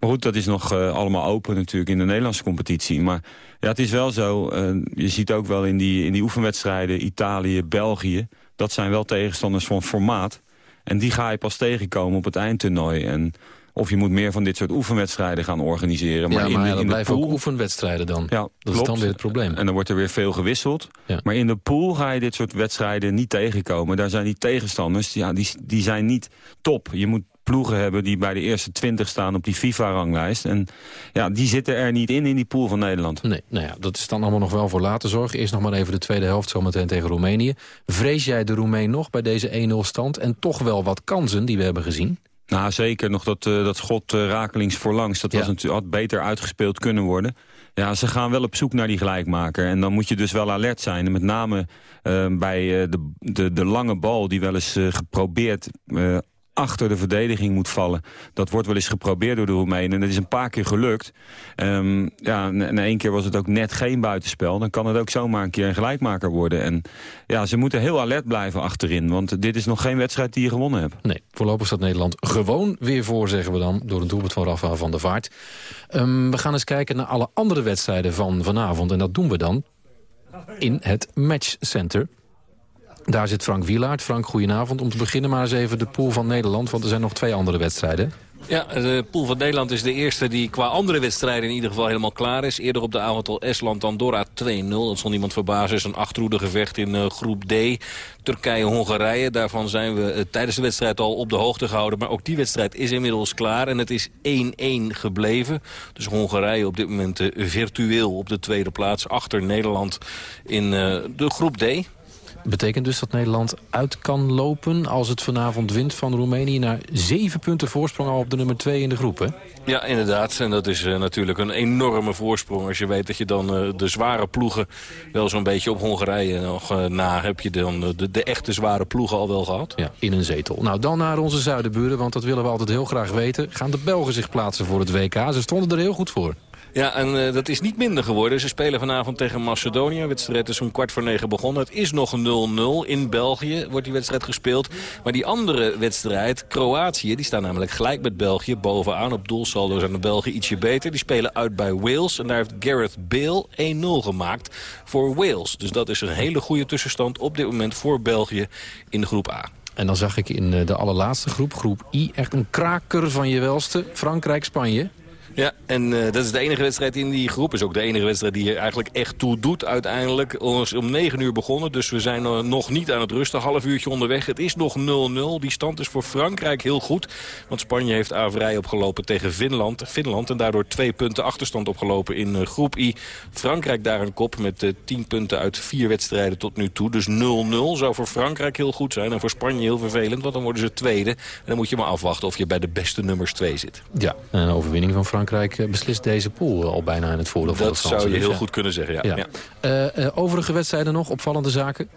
Maar goed, dat is nog allemaal open natuurlijk in de Nederlandse competitie. Maar ja, het is wel zo, je ziet ook wel in die, in die oefenwedstrijden... Italië, België, dat zijn wel tegenstanders van formaat... En die ga je pas tegenkomen op het eindtoernooi. En of je moet meer van dit soort oefenwedstrijden gaan organiseren. Maar, ja, maar in, ja, blijven pool... ook oefenwedstrijden dan. Ja, dat klopt. is dan weer het probleem. En dan wordt er weer veel gewisseld. Ja. Maar in de pool ga je dit soort wedstrijden niet tegenkomen. Daar zijn die tegenstanders, ja, die, die zijn niet top. Je moet ploegen hebben die bij de eerste twintig staan op die FIFA-ranglijst. En ja, die zitten er niet in, in die pool van Nederland. Nee, nou ja, dat is dan allemaal nog wel voor later zorgen. Eerst nog maar even de tweede helft zometeen tegen Roemenië. Vrees jij de Roemeen nog bij deze 1-0 stand? En toch wel wat kansen die we hebben gezien? Nou, zeker. Nog dat, uh, dat schot uh, rakelings voorlangs. Dat was natuurlijk, had beter uitgespeeld kunnen worden. Ja, ze gaan wel op zoek naar die gelijkmaker. En dan moet je dus wel alert zijn. En met name uh, bij de, de, de lange bal die wel eens geprobeerd achter de verdediging moet vallen. Dat wordt wel eens geprobeerd door de Roemenen. En dat is een paar keer gelukt. Um, ja, en één keer was het ook net geen buitenspel. Dan kan het ook zomaar een keer een gelijkmaker worden. En ja, ze moeten heel alert blijven achterin. Want dit is nog geen wedstrijd die je gewonnen hebt. Nee, voorlopig staat Nederland gewoon weer voor, zeggen we dan. Door een doelpunt van Rafa van der Vaart. Um, we gaan eens kijken naar alle andere wedstrijden van vanavond. En dat doen we dan in het matchcenter. Daar zit Frank Wielaert. Frank, goedenavond. Om te beginnen maar eens even de pool van Nederland, want er zijn nog twee andere wedstrijden. Ja, de pool van Nederland is de eerste die qua andere wedstrijden in ieder geval helemaal klaar is. Eerder op de avond al Estland-Andorra 2-0. Dat zal niemand verbazen. is een achtroede gevecht in uh, groep D. Turkije-Hongarije. Daarvan zijn we uh, tijdens de wedstrijd al op de hoogte gehouden. Maar ook die wedstrijd is inmiddels klaar. En het is 1-1 gebleven. Dus Hongarije op dit moment uh, virtueel op de tweede plaats. Achter Nederland in de groep D. Betekent dus dat Nederland uit kan lopen als het vanavond wint van Roemenië... naar zeven punten voorsprong al op de nummer twee in de groep, hè? Ja, inderdaad. En dat is uh, natuurlijk een enorme voorsprong. Als je weet dat je dan uh, de zware ploegen wel zo'n beetje op Hongarije nog uh, na... heb je dan de, de, echte zware ploegen al wel gehad. Ja, in een zetel. Nou, dan naar onze zuidenburen, want dat willen we altijd heel graag weten. Gaan de Belgen zich plaatsen voor het WK? Ze stonden er heel goed voor. Ja, en uh, dat is niet minder geworden. Ze spelen vanavond tegen Macedonië. De wedstrijd is om kwart voor negen begonnen. Het is nog 0-0. In België wordt die wedstrijd gespeeld. Maar die andere wedstrijd, Kroatië, die staan namelijk gelijk met België. Bovenaan op doelsaldo zijn de Belgen ietsje beter. Die spelen uit bij Wales. En daar heeft Gareth Bale 1-0 gemaakt voor Wales. Dus dat is een hele goede tussenstand op dit moment voor België in de groep A. En dan zag ik in eh, de allerlaatste groep, groep I, echt een kraker van je welste. Frankrijk-Spanje. Ja, en uh, dat is de enige wedstrijd in die groep. is ook de enige wedstrijd die er eigenlijk echt toe doet uiteindelijk. Ons om 9 uur begonnen, dus we zijn uh, nog niet aan het rusten. Half uurtje onderweg. Het is nog 0-0. Die stand is voor Frankrijk heel goed. Want Spanje heeft averij opgelopen tegen Finland. Finland en daardoor twee punten achterstand opgelopen in uh, groep I. Frankrijk daar een kop met 10 punten uit vier wedstrijden tot nu toe. Dus 0-0 zou voor Frankrijk heel goed zijn. En voor Spanje heel vervelend, want dan worden ze tweede. En dan moet je maar afwachten of je bij de beste nummers 2 zit. Ja, een overwinning van Frankrijk Frankrijk eh, beslist deze pool al bijna in het voordeel van Dat zou je heel goed kunnen zeggen, ja. ja. ja. Uh, overige wedstrijden nog, opvallende zaken?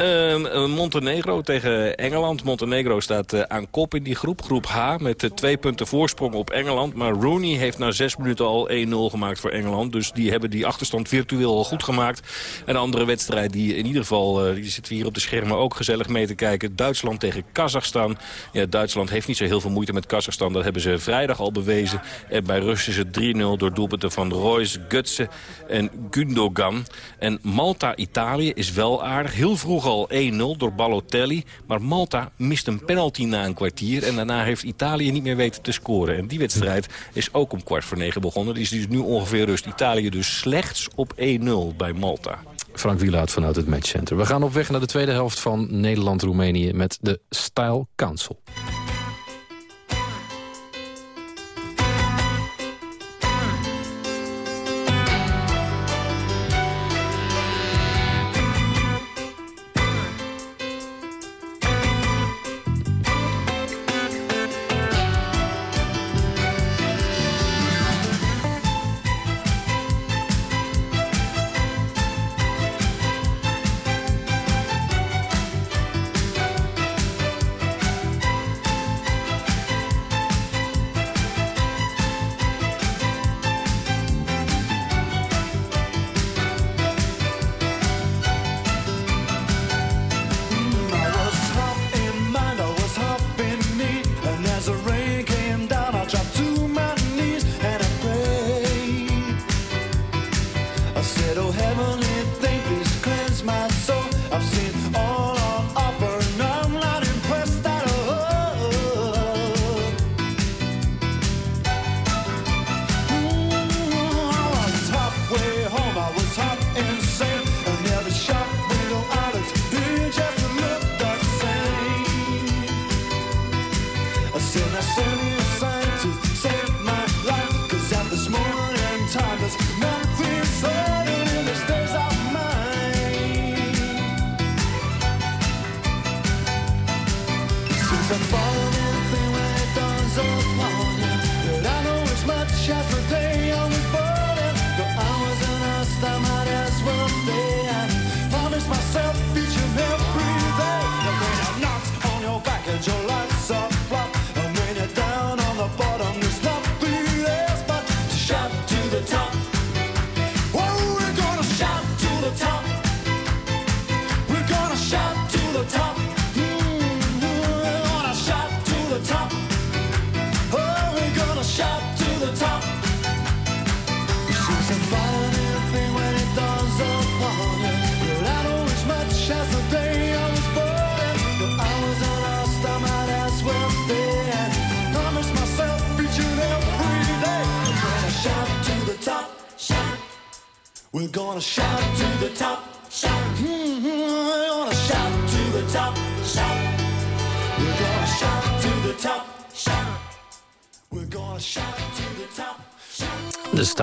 Uh, Montenegro tegen Engeland. Montenegro staat uh, aan kop in die groep, groep H, met uh, twee punten voorsprong op Engeland. Maar Rooney heeft na zes minuten al 1-0 gemaakt voor Engeland. Dus die hebben die achterstand virtueel al goed gemaakt. Een andere wedstrijd die in ieder geval, die zitten hier op de schermen ook gezellig mee te kijken. Duitsland tegen Kazachstan. Ja, Duitsland heeft niet zo heel veel moeite met Kazachstan. Dat hebben ze vrijdag al bewezen. En bij Rus is het 3-0 door doelpunten van Royce, Gutsen en Gundogan. En Malta-Italië is wel aardig. Heel vroeg al 1-0 door Balotelli. Maar Malta mist een penalty na een kwartier. En daarna heeft Italië niet meer weten te scoren. En die wedstrijd is ook om kwart voor negen begonnen. Die is dus nu ongeveer rust. Italië dus slechts op 1-0 bij Malta. Frank Wielaert vanuit het Matchcenter. We gaan op weg naar de tweede helft van Nederland-Roemenië met de Style Council.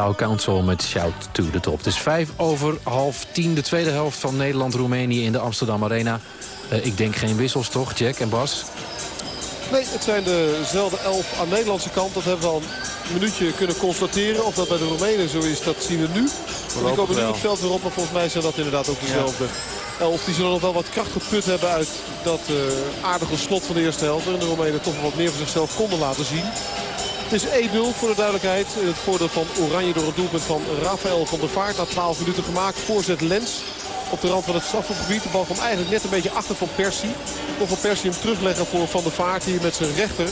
Style Council met Shout to the Top. Het is vijf over half tien, de tweede helft van Nederland-Roemenië in de Amsterdam Arena. Uh, ik denk geen wissels toch, Jack en Bas? Nee, het zijn dezelfde elf aan de Nederlandse kant. Dat hebben we al een minuutje kunnen constateren. Of dat bij de Roemenen zo is, dat zien we nu. Want ik komen nu het veld weer op, maar volgens mij zijn dat inderdaad ook dezelfde. Ja. Elf die zullen nog wel wat kracht geput hebben uit dat uh, aardige slot van de eerste helft. En de Roemenen toch wat meer van zichzelf konden laten zien. Is 1-0 voor de duidelijkheid. Het voordeel van Oranje door het doelpunt van Rafael van der Vaart. Na 12 minuten gemaakt. Voorzet Lens op de rand van het strafgebied. De bal kwam eigenlijk net een beetje achter van Persie. Kon van Persie hem terugleggen voor Van der Vaart. Hier met zijn rechter.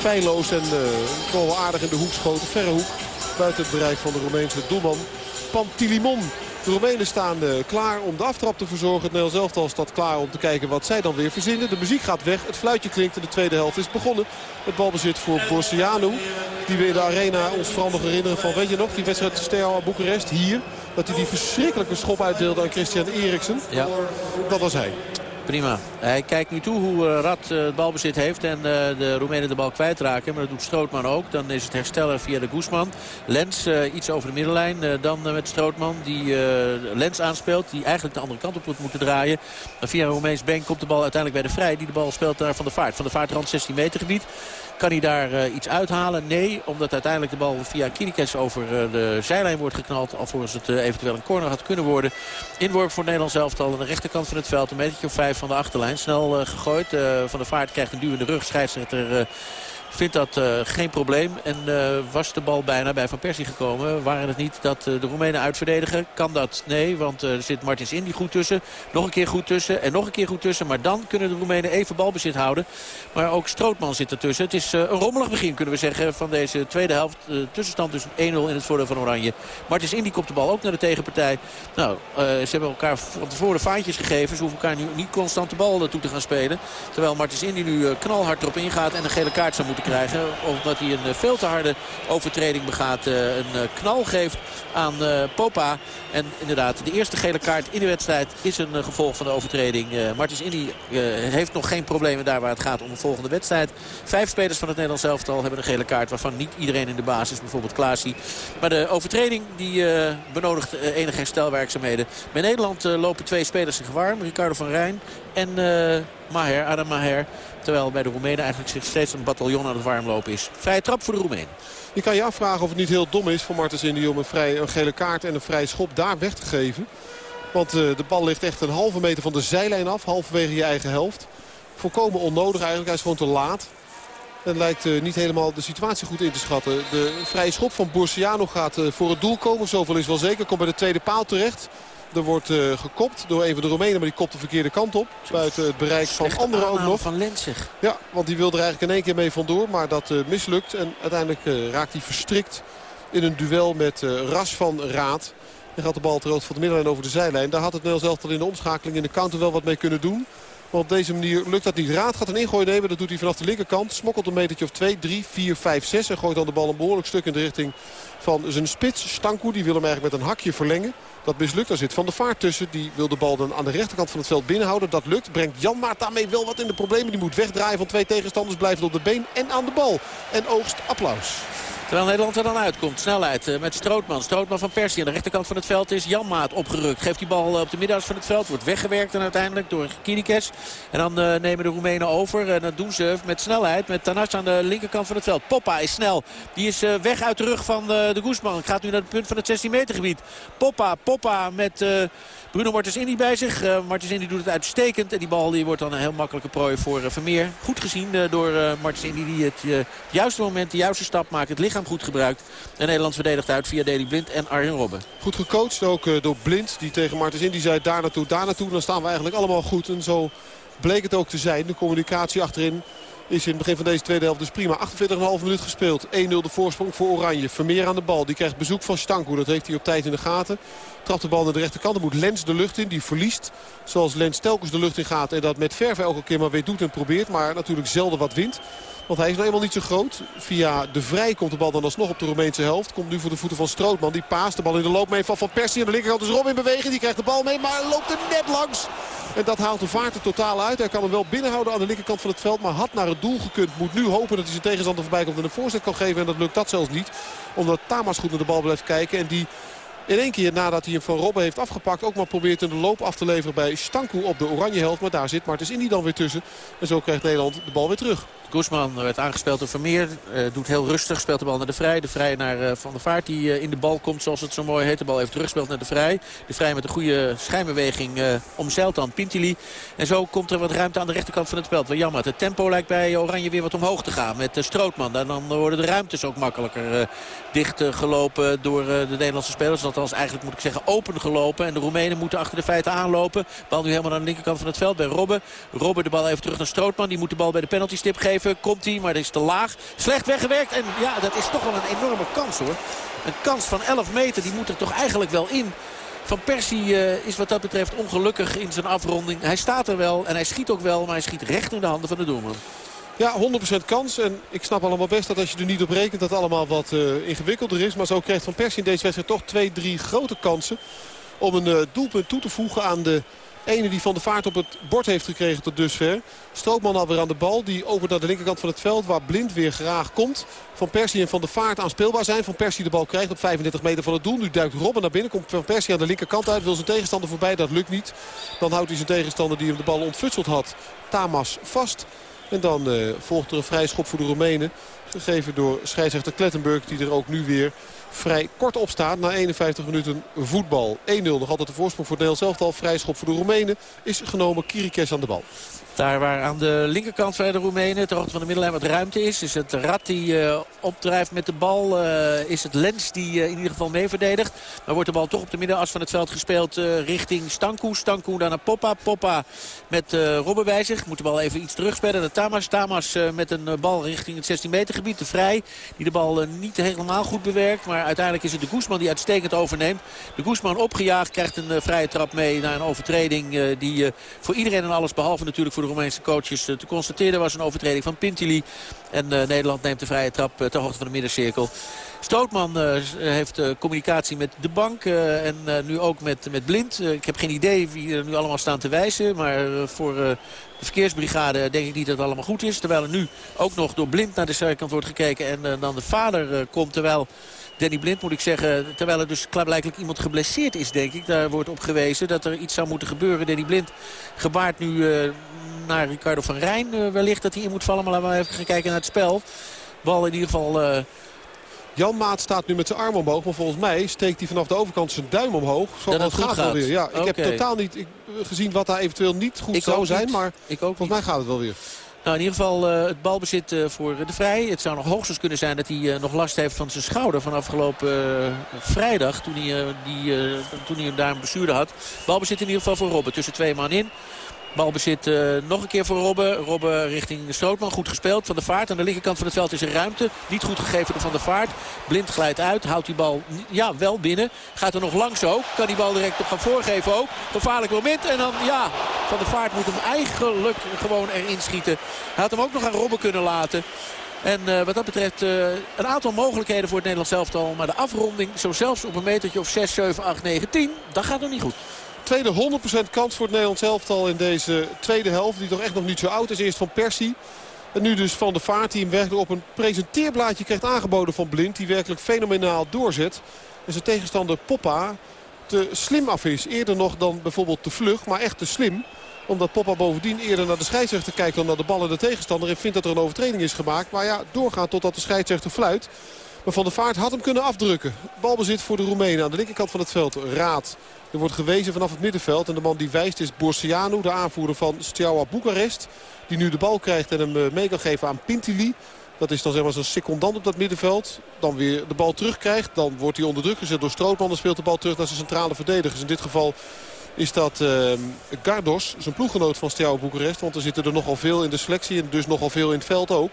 Feilloos en uh, aardig in de hoek schoten. Verre hoek. Buiten het bereik van de Roemeense doelman Pantilimon. De Roemenen staan uh, klaar om de aftrap te verzorgen. Het Nederlands elftal staat klaar om te kijken wat zij dan weer verzinnen. De muziek gaat weg. Het fluitje klinkt en de tweede helft is begonnen. Het balbezit voor Borsianu. Die we in de arena ons vooral nog herinneren van... Weet je nog, die wedstrijd Steaua Boekarest hier. Dat hij die verschrikkelijke schop uitdeelde aan Christian Eriksen. Ja. Dat was hij. Prima. Hij kijkt nu toe hoe uh, Rad uh, het balbezit heeft en uh, de Roemenen de bal kwijtraken. Maar dat doet Strootman ook. Dan is het herstellen via de Guzman. Lens iets over de middenlijn. dan met Strootman die Lens aanspeelt. Die eigenlijk de andere kant op moet moeten draaien. via een Roemeens been komt de bal uiteindelijk bij de Vrij. Die de bal speelt naar Van de Vaart. Van de Vaart rand 16 meter gebied. Kan hij daar uh, iets uithalen? Nee, omdat uiteindelijk de bal via Kinikes over uh, de zijlijn wordt geknald. Alvorens het uh, eventueel een corner had kunnen worden. Inworp voor Nederland elftal aan de rechterkant van het veld. Een metertje of vijf van de achterlijn. Snel gegooid. van de Vaart krijgt een duw in de rug. Scheidsrechter vindt dat uh, geen probleem. En uh, was de bal bijna bij Van Persie gekomen. Waren het niet dat uh, de Roemenen uitverdedigen? Kan dat? Nee, want er zit Martins Indy goed tussen. Nog een keer goed tussen en nog een keer goed tussen. Maar dan kunnen de Roemenen even balbezit houden. Maar ook Strootman zit ertussen. Het is een rommelig begin kunnen we zeggen van deze tweede helft. tussenstand dus 1-0 in het voordeel van Oranje. Martins Indy komt de bal ook naar de tegenpartij. Nou, ze hebben elkaar van tevoren vaantjes gegeven. Ze hoeven elkaar nu niet constant de bal toe te gaan spelen. Terwijl Martins Indy nu knalhard erop ingaat en een gele kaart zou moeten krijgen. Omdat hij een veel te harde overtreding begaat. Een knal geeft aan Popa. En inderdaad, de eerste gele kaart in de wedstrijd is een gevolg van de overtreding. Martins Indy heeft nog geen problemen daar waar het gaat om de volgende wedstrijd. Vijf spelers van het Nederlands elftal hebben een gele kaart. Waarvan niet iedereen in de basis, bijvoorbeeld Klaasie. Maar de overtreding die benodigt enige herstelwerkzaamheden. Bij Nederland lopen twee spelers zich warm. Ricardo van Rijn en Maher, Adam Maher. Terwijl bij de Roemenen eigenlijk zich steeds een bataljon aan het warmlopen is. Vrije trap voor de Roemenen. Je kan je afvragen of het niet heel dom is voor Martens Indy om een, vrij, een gele kaart en een vrije schop daar weg te geven. Want uh, de bal ligt echt een halve meter van de zijlijn af. Halverwege je eigen helft. Volkomen onnodig eigenlijk. Hij is gewoon te laat. En lijkt uh, niet helemaal de situatie goed in te schatten. De vrije schop van Borsiano gaat uh, voor het doel komen. Zoveel is wel zeker. Komt bij de tweede paal terecht. Er wordt uh, gekopt door een van de Roemenen, maar die kopt de verkeerde kant op. Buiten het bereik van anderen ook nog. van Lenzig. Ja, want die wilde er eigenlijk in één keer mee vandoor. Maar dat uh, mislukt. En uiteindelijk uh, raakt hij verstrikt in een duel met Ras van Raad. En gaat de bal te rood van de middenlijn over de zijlijn. Daar had het Nederlands elftal in de omschakeling in de counter wel wat mee kunnen doen. Maar op deze manier lukt dat niet. Raad gaat een ingooi nemen. Dat doet hij vanaf de linkerkant. Smokkelt een metertje of 2, 3, 4, 5, 6. En gooit dan de bal een behoorlijk stuk in de richting van zijn spits. Stanku die wil hem eigenlijk met een hakje verlengen. Dat mislukt. Daar zit Van der Vaart tussen. Die wil de bal dan aan de rechterkant van het veld binnenhouden. Dat lukt. Brengt Jan Maart daarmee wel wat in de problemen. Die moet wegdraaien van twee tegenstanders. Blijft op de been en aan de bal. En oogst applaus. Terwijl Nederland er dan uitkomt. Snelheid met Strootman. Strootman van Persie. Aan de rechterkant van het veld is Janmaat opgerukt. Geeft die bal op de middenhuis van het veld. Wordt weggewerkt en uiteindelijk door Kinikes. En dan uh, nemen de Roemenen over. En dat doen ze met snelheid. Met Tanas aan de linkerkant van het veld. Poppa is snel. Die is weg uit de rug van de Guzman. Gaat nu naar het punt van het 16 meter gebied. Poppa, Poppa met... Bruno Martens Indy bij zich. Martens Indy doet het uitstekend. En die bal die wordt dan een heel makkelijke prooi voor Vermeer. Goed gezien door Martens Indy die het juiste moment, de juiste stap maakt. Het lichaam goed gebruikt. En Nederland verdedigt uit via Deli Blind en Arjen Robben. Goed gecoacht ook door Blind. Die tegen Martens Indy zei daar naartoe, daar naartoe. Dan staan we eigenlijk allemaal goed. En zo bleek het ook te zijn. De communicatie achterin Is in het begin van deze tweede helft dus prima. 48,5 minuut gespeeld. 1-0 de voorsprong voor Oranje. Vermeer aan de bal. Die krijgt bezoek van Stanko. Dat heeft hij op tijd in de gaten. Trapt de bal naar de rechterkant. Dan moet Lens de lucht in. Die verliest. Zoals Lens telkens de lucht in gaat. En dat met verve elke keer maar weer doet en probeert. Maar natuurlijk zelden wat wint. Want hij is nou eenmaal niet zo groot. Via de Vrij komt de bal dan alsnog op de Roemeense helft. Komt nu voor de voeten van Strootman. Die paast de bal in de loop mee van Van Persie. Aan de linkerkant is Rob in beweging. Die krijgt de bal mee. Maar loopt er net langs. En dat haalt de vaart er totaal uit. Hij kan hem wel binnenhouden aan de linkerkant van het veld. Maar had naar het doel gekund. Moet nu hopen dat hij zijn tegenstander voorbij komt en een voorzet kan geven. En dat lukt dat zelfs niet. Omdat Tamas goed naar de bal blijft kijken. En die in één keer nadat hij hem van Robben heeft afgepakt... ook maar probeert de loop af te leveren bij Stanku op de oranje helft. Maar daar zit Martens Indy dan weer tussen. En zo krijgt Nederland de bal weer terug. Guzman werd aangespeeld door Vermeer. Uh, doet heel rustig. Speelt de bal naar de Vrij. De Vrij naar uh, Van der Vaart die uh, in de bal komt zoals het zo mooi heet. De bal even terugspeelt naar de Vrij. De Vrij met een goede schijnbeweging omzeilt dan Pintili. En zo komt er wat ruimte aan de rechterkant van het veld. Wel jammer. Het tempo lijkt bij Oranje weer wat omhoog te gaan met Strootman. En dan worden de ruimtes ook makkelijker dichtgelopen door de Nederlandse spelers. Althans eigenlijk moet ik zeggen open gelopen. En de Roemenen moeten achter de feiten aanlopen. Bal nu helemaal aan de linkerkant van het veld bij Robben. Robben de bal even terug naar Strootman. Die moet de bal bij de penalty stip Komt hij, maar dat is te laag. Slecht weggewerkt. En ja, dat is toch wel een enorme kans hoor. Een kans van 11 meter, die moet er toch eigenlijk wel in. Van Persie uh, is wat dat betreft ongelukkig in zijn afronding. Hij staat er wel en hij schiet ook wel, maar hij schiet recht in de handen van de doelman. Ja, 100% kans. En ik snap allemaal best dat als je er niet op rekent dat het allemaal wat uh, ingewikkelder is. Maar zo krijgt Van Persie in deze wedstrijd toch twee, drie grote kansen. Om een uh, doelpunt toe te voegen aan de ene die van de vaart op het bord heeft gekregen tot dusver. Stroopman alweer aan de bal. Die over naar de linkerkant van het veld waar Blind weer graag komt. Van Persie en Van de Vaart aanspeelbaar zijn. Van Persie de bal krijgt op 35 meter van het doel. Nu duikt Robben naar binnen. Komt Van Persie aan de linkerkant uit. Wil zijn tegenstander voorbij. Dat lukt niet. Dan houdt hij zijn tegenstander die hem de bal ontfutseld had. Tamas vast. En dan uh, volgt er een vrij schop voor de Roemenen. Gegeven door scheidsrechter Klettenburg die er ook nu weer vrij kort op staat. Na 51 minuten voetbal. 1-0 nog altijd de voorsprong voor het Nederlands elftal. Vrij schop voor de Roemenen is genomen. Kirikes aan de bal. Daar waar aan de linkerkant van de Roemenen, ter hoogte van de middenlijn, wat ruimte is. Is het Rat die uh, opdrijft met de bal. Uh, is het Lens die uh, in ieder geval mee verdedigt. Maar wordt de bal toch op de middenas van het veld gespeeld richting Stanku. Stanku dan naar Poppa. Poppa met Robben bij. Moet de bal even iets terugspelen naar Tamas. Tamas met een bal richting het 16 meter gebied. De Vrij die de bal niet helemaal goed bewerkt. Maar uiteindelijk is het de Guzman die uitstekend overneemt. De Guzman opgejaagd krijgt een vrije trap mee naar een overtreding. die voor iedereen en alles behalve natuurlijk voor de Roemeense coaches te constateren was een overtreding van Pintili. En uh, Nederland neemt de vrije trap uh, ter hoogte van de middencirkel. Stootman heeft communicatie met de bank en nu ook met, met Blind. ik heb geen idee wie er nu allemaal staan te wijzen. Maar voor de verkeersbrigade denk ik niet dat het allemaal goed is. Terwijl er nu ook nog door Blind naar de zijkant wordt gekeken. En dan de vader komt terwijl... Danny Blind moet ik zeggen, terwijl er dus klaarblijkelijk iemand geblesseerd is, denk ik. Daar wordt op gewezen dat er iets zou moeten gebeuren. Danny Blind gebaart nu naar Ricardo van Rijn uh, wellicht dat hij in moet vallen. Maar laten we even gaan kijken naar het spel. Bal in ieder geval... Uh... Jan Maat staat nu met zijn arm omhoog. Maar volgens mij steekt hij vanaf de overkant zijn duim omhoog. Zo dat het gaat, wel weer. Ja, ik okay. heb totaal niet ik, gezien wat daar eventueel niet goed ik zou zijn. Niet. Maar ik ook volgens mij gaat het wel weer. Nou, in ieder geval uh, het balbezit uh, voor de Vrij. Het zou nog hoogstens kunnen zijn dat hij uh, nog last heeft van zijn schouder van afgelopen vrijdag. Toen hij, die, toen hij daar een bestuurder had. Balbezit in ieder geval voor Robben. Tussen twee man in. Balbezit uh, nog een keer voor Robben. Robben richting Strootman. Goed gespeeld. Van de Vaart. Aan de linkerkant van het veld is er ruimte. Niet goed gegeven door Van de Vaart. Blind glijdt uit. Houdt die bal ja, wel binnen. Gaat er nog langs ook. Kan die bal direct op gaan voorgeven ook. Gevaarlijk moment. En dan ja, Van de Vaart moet hem eigenlijk gewoon erin schieten. Hij had hem ook nog aan Robben kunnen laten. En uh, wat dat betreft uh, een aantal mogelijkheden voor het Nederlands elftal. Maar de afronding, zo zelfs op een metertje of 6, 7, 8, 9, 10. Dat gaat nog niet goed. Tweede 100% kans voor het Nederlands elftal in deze tweede helft. Die toch echt nog niet zo oud is. Eerst van Persie. En nu dus van de Vaart die hem werkelijk op een presenteerblaadje krijgt aangeboden van Blind. Die werkelijk fenomenaal doorzet. En zijn tegenstander Poppa te slim af is. Eerder nog dan bijvoorbeeld te vlug, maar echt te slim omdat Poppa bovendien eerder naar de scheidsrechter kijkt dan naar de ballen de tegenstander. En vindt dat er een overtreding is gemaakt. Maar ja, doorgaan totdat de scheidsrechter fluit. Maar Van der Vaart had hem kunnen afdrukken. Balbezit voor de Roemenen aan de linkerkant van het veld. Raad. Er wordt gewezen vanaf het middenveld. En de man die wijst is Borsianu, de aanvoerder van Steaua Boekarest. Die nu de bal krijgt en hem mee kan geven aan Pintili. Dat is dan zeg maar zo'n secondant op dat middenveld. Dan weer de bal terugkrijgt. Dan wordt hij onder druk gezet door Strootman. Dan speelt de bal terug naar zijn centrale verdedigers. In dit geval is dat uh, Gardos, zijn ploeggenoot van Steaua Boekarest. Want er zitten er nogal veel in de selectie en dus nogal veel in het veld ook.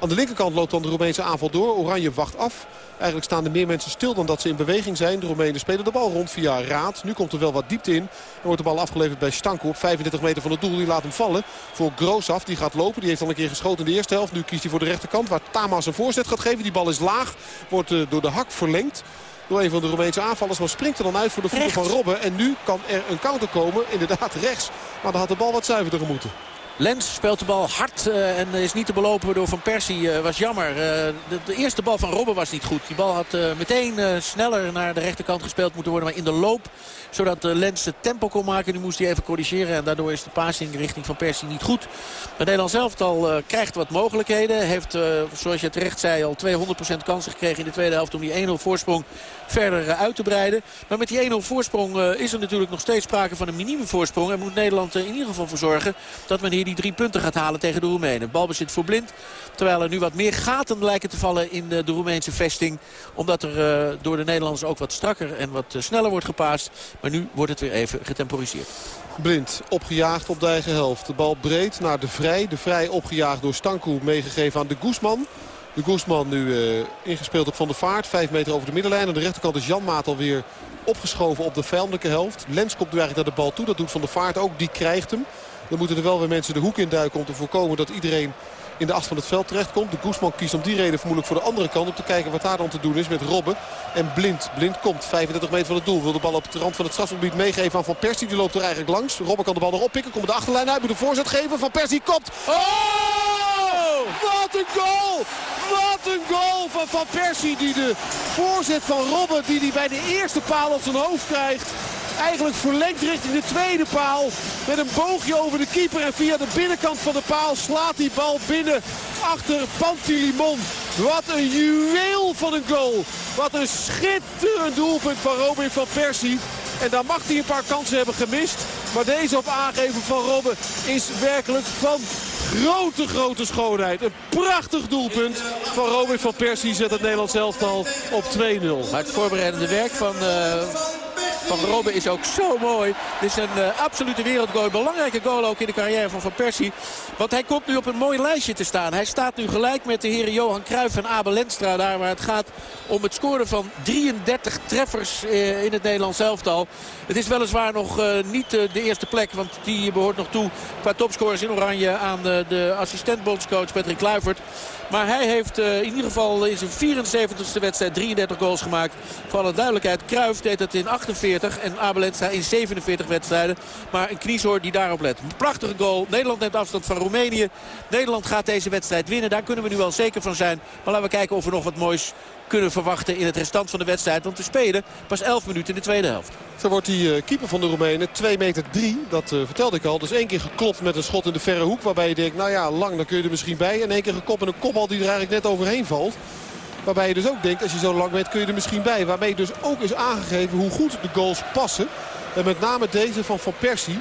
Aan de linkerkant loopt dan de Roemeense aanval door. Oranje wacht af. Eigenlijk staan er meer mensen stil dan dat ze in beweging zijn. De Roemenen spelen de bal rond via Raad. Nu komt er wel wat diepte in. Er wordt de bal afgeleverd bij Stanko op 35 meter van het doel. Die laat hem vallen voor Groosaf. Die gaat lopen. Die heeft al een keer geschoten in de eerste helft. Nu kiest hij voor de rechterkant waar Tamas een voorzet gaat geven. Die bal is laag. Wordt uh, door de hak verlengd door een van de Roemeense aanvallers. Maar springt er dan uit voor de voeten van Robben. En nu kan er een counter komen. Inderdaad rechts. Maar dan had de bal wat zuiverder moeten. Lens speelt de bal hard uh, en is niet te belopen door Van Persie. Uh, was jammer. Uh, de, eerste bal van Robben was niet goed. Die bal had meteen sneller naar de rechterkant gespeeld moeten worden. Maar in de loop, zodat Lens het tempo kon maken. Nu moest hij even corrigeren. En daardoor is de passing richting Van Persie niet goed. Maar Nederland zelf al krijgt wat mogelijkheden. Heeft, zoals je terecht zei, al 200% kansen gekregen in de tweede helft. Om die 1-0 voorsprong verder uit te breiden. Maar met die 1-0 voorsprong is er natuurlijk nog steeds sprake van een minimum voorsprong. En moet Nederland in ieder geval voor zorgen dat men hier die drie punten gaat halen tegen de Roemenen. Balbezit voor Blind. Terwijl er nu wat meer gaten lijken te vallen in de, de Roemeense vesting. Omdat er uh, door de Nederlanders ook wat strakker en wat uh, sneller wordt gepaast. Maar nu wordt het weer even getemporiseerd. Blind opgejaagd op de eigen helft. De bal breed naar de Vrij. De Vrij opgejaagd door Stanku meegegeven aan de Guzman. De Guzman nu ingespeeld op Van der Vaart. Vijf meter over de middenlijn. Aan de rechterkant is Jan Maat alweer opgeschoven op de vijandelijke helft. Lens komt eigenlijk naar de bal toe. Dat doet Van der Vaart ook. Die krijgt hem. Dan moeten er wel weer mensen de hoek in duiken om te voorkomen dat iedereen in de acht van het veld terechtkomt. De Guzman kiest om die reden vermoedelijk voor de andere kant. Om te kijken wat daar dan te doen is met Robben en Blind. Blind komt 35 meter van het doel. Wil de bal op de rand van het strafgebied meegeven aan Van Persie. Die loopt er eigenlijk langs. Robben kan de bal nog oppikken. Komt de achterlijn uit. Moet de voorzet geven. Van Persie komt. Oh! Wat een goal! Wat een goal van Van Persie. Die de voorzet van Robben die hij bij de eerste paal op zijn hoofd krijgt eigenlijk verlengd richting de tweede paal. Met een boogje over de keeper en via de binnenkant van de paal slaat die bal binnen achter Pantilimon. Wat een juweel van een goal. Wat een schitterend doelpunt van Robin van Persie. En daar mag hij een paar kansen hebben gemist. Maar deze op aangeven van Robben is werkelijk van grote, grote schoonheid. Een prachtig doelpunt van Robin van Persie zet het Nederlands elftal op 2-0. Maar het voorbereidende werk van... Uh van Robben is ook zo mooi. Dit is een uh, absolute wereldgoal. Belangrijke goal ook in de carrière van Van Persie. Want hij komt nu op een mooi lijstje te staan. Hij staat nu gelijk met de heren Johan Cruijff en Abel Lenstra. Daar waar het gaat om het scoren van 33 treffers uh, in het Nederlands elftal. Het is weliswaar nog niet de eerste plek. Want die behoort nog toe qua topscorers in Oranje aan de assistent-bondscoach Patrick Kluivert. Maar hij heeft uh, in ieder geval in zijn 74ste wedstrijd 33 goals gemaakt. Voor alle duidelijkheid, Kruijff deed het in 48 en Abelenstra in 47 wedstrijden. Maar een kniezoor die daarop let. Een prachtige goal. Nederland neemt afstand van Roemenië. Nederland gaat deze wedstrijd winnen. Daar kunnen we nu wel zeker van zijn. Maar laten we kijken of er nog wat moois kunnen verwachten in het restant van de wedstrijd. Want we spelen pas 11 minuten in de tweede helft. Zo wordt die uh, keeper van de Roemenen 2 meter 3. Dat uh, vertelde ik al. Dus één keer geklopt met een schot in de verre hoek. Waarbij je denkt, nou ja, lang, dan kun je er misschien bij. En één keer gekopt met een kopbal die er eigenlijk net overheen valt. Waarbij je dus ook denkt, als je zo lang bent, kun je er misschien bij. Waarmee dus ook is aangegeven hoe goed de goals passen. En met name deze van Van Persie.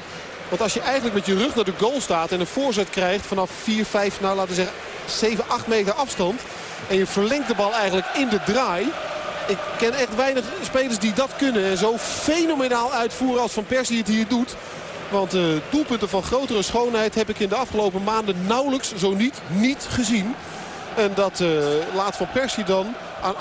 Want als je eigenlijk met je rug naar de goal staat en een voorzet krijgt vanaf 4, 5, nou laten we zeggen 7, 8 meter afstand. En je verlengt de bal eigenlijk in de draai. Ik ken echt weinig spelers die dat kunnen. En zo fenomenaal uitvoeren als Van Persie het hier doet. Want uh, doelpunten van grotere schoonheid heb ik in de afgelopen maanden nauwelijks, zo niet, niet gezien. En dat uh, laat Van Persie dan aan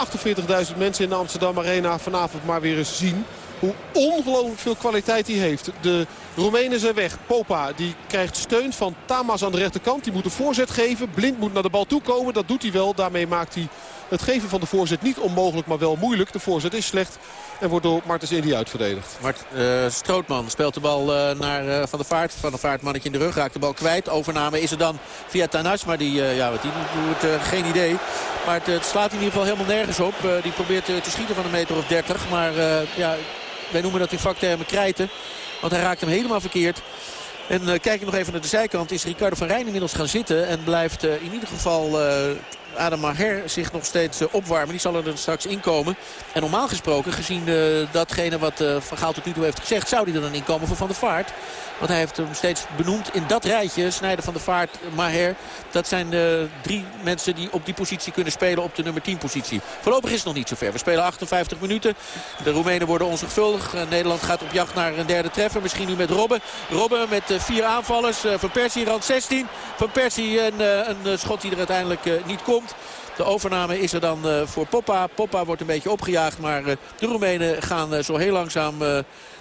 48.000 mensen in de Amsterdam Arena vanavond maar weer eens zien. Hoe ongelooflijk veel kwaliteit hij heeft. De Roemenen zijn weg. Popa die krijgt steun van Tamas aan de rechterkant. Die moet een voorzet geven. Blind moet naar de bal toe komen. Dat doet hij wel. Daarmee maakt hij het geven van de voorzet niet onmogelijk, maar wel moeilijk. De voorzet is slecht en wordt door Martens Indy uitverdedigd. Mart, uh, Strootman speelt de bal uh, naar uh, Van der Vaart. Van der Vaart mannetje in de rug, raakt de bal kwijt. Overname is er dan via Tanas, maar die, ja, wat die doet, geen idee. Maar het, het, slaat in ieder geval helemaal nergens op. die probeert te schieten van een meter of 30. Maar ja, wij noemen dat in vaktermen krijten. Want hij raakt hem helemaal verkeerd. En uh, kijk ik nog even naar de zijkant. Is Ricardo van Rijn inmiddels gaan zitten. En blijft uh, in ieder geval uh, Adam Maher zich nog steeds uh, opwarmen. Die zal er dan straks inkomen. En normaal gesproken, gezien uh, datgene wat uh, Van Gaal tot nu toe heeft gezegd... zou hij er dan inkomen voor Van der Vaart. Want hij heeft hem steeds benoemd in dat rijtje. Snijder van der Vaart, Maher. Dat zijn de drie mensen die op die positie kunnen spelen op de nummer 10 positie. Voorlopig is het nog niet zover. We spelen 58 minuten. De Roemenen worden onzorgvuldig. Nederland gaat op jacht naar een derde treffer. Misschien nu met Robben. Robben met vier aanvallers. Van Persie rand 16. Van Persie een, een schot die er uiteindelijk niet komt. De overname is er dan uh, voor Poppa. Poppa wordt een beetje opgejaagd. Maar uh, de Roemenen gaan uh, zo heel langzaam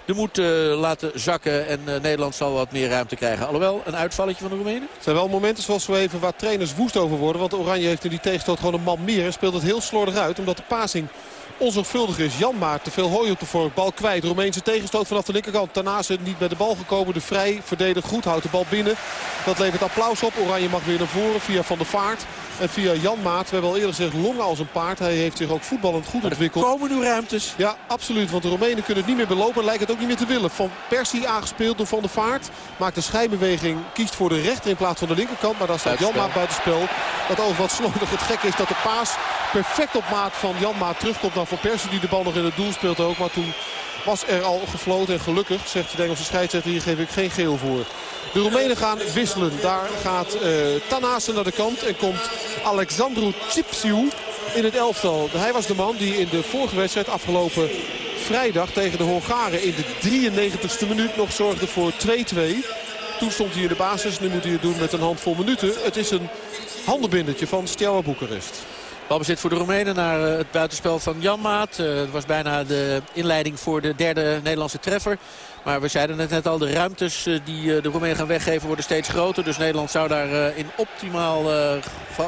de moed laten zakken. En Nederland zal wat meer ruimte krijgen. Alhoewel, een uitvalletje van de Roemenen. Het zijn wel momenten zoals we even waar trainers woest over worden. Want Oranje heeft in die tegenstoot gewoon een man meer. En speelt het heel slordig uit. Omdat de passing onzorgvuldig is. Jan Maart te veel hooi op de vork. Bal kwijt. Roemeense tegenstoot vanaf de linkerkant. Daarnaast niet bij de bal gekomen. De vrij verdedigt goed. Houdt de bal binnen. Dat levert applaus op. Oranje mag weer naar voren via Van der Vaart. En via Jan Maat. We hebben al eerder gezegd longen als een paard. Hij heeft zich ook voetballend goed ontwikkeld. Er komen nu ruimtes. Ja, absoluut. Want de Roemenen kunnen het niet meer belopen. Lijkt het ook niet meer te willen. Van Persie aangespeeld door Van der Vaart. Maakt een schijnbeweging. Kiest voor de rechter in plaats van de linkerkant. Maar daar staat Jan Maat buitenspel. Dat over wat slordig het gek is dat de paas perfect op maat van Jan Maat terugkomt naar Van Persie. Die de bal nog in het doel speelt ook. Maar toen was er al gefloten. En gelukkig, zegt de Engelse scheidsrechter, hier geef ik geen geel voor. De Roemenen gaan wisselen. Daar gaat uh, Tanase naar de kant en komt Alexandru Tsipsiu in het elftal. Hij was de man die in de vorige wedstrijd afgelopen vrijdag tegen de Hongaren in de 93ste minuut nog zorgde voor 2-2. Toen stond hij in de basis. Nu moet hij het doen met een handvol minuten. Het is een handenbindertje van Steaua Boekarest. Balbezit voor de Roemenen naar het buitenspel van Janmaat. Het was bijna de inleiding voor de derde Nederlandse treffer. Maar we zeiden het net al, de ruimtes die de Roemenen gaan weggeven worden steeds groter. Dus Nederland zou daar in optimaal,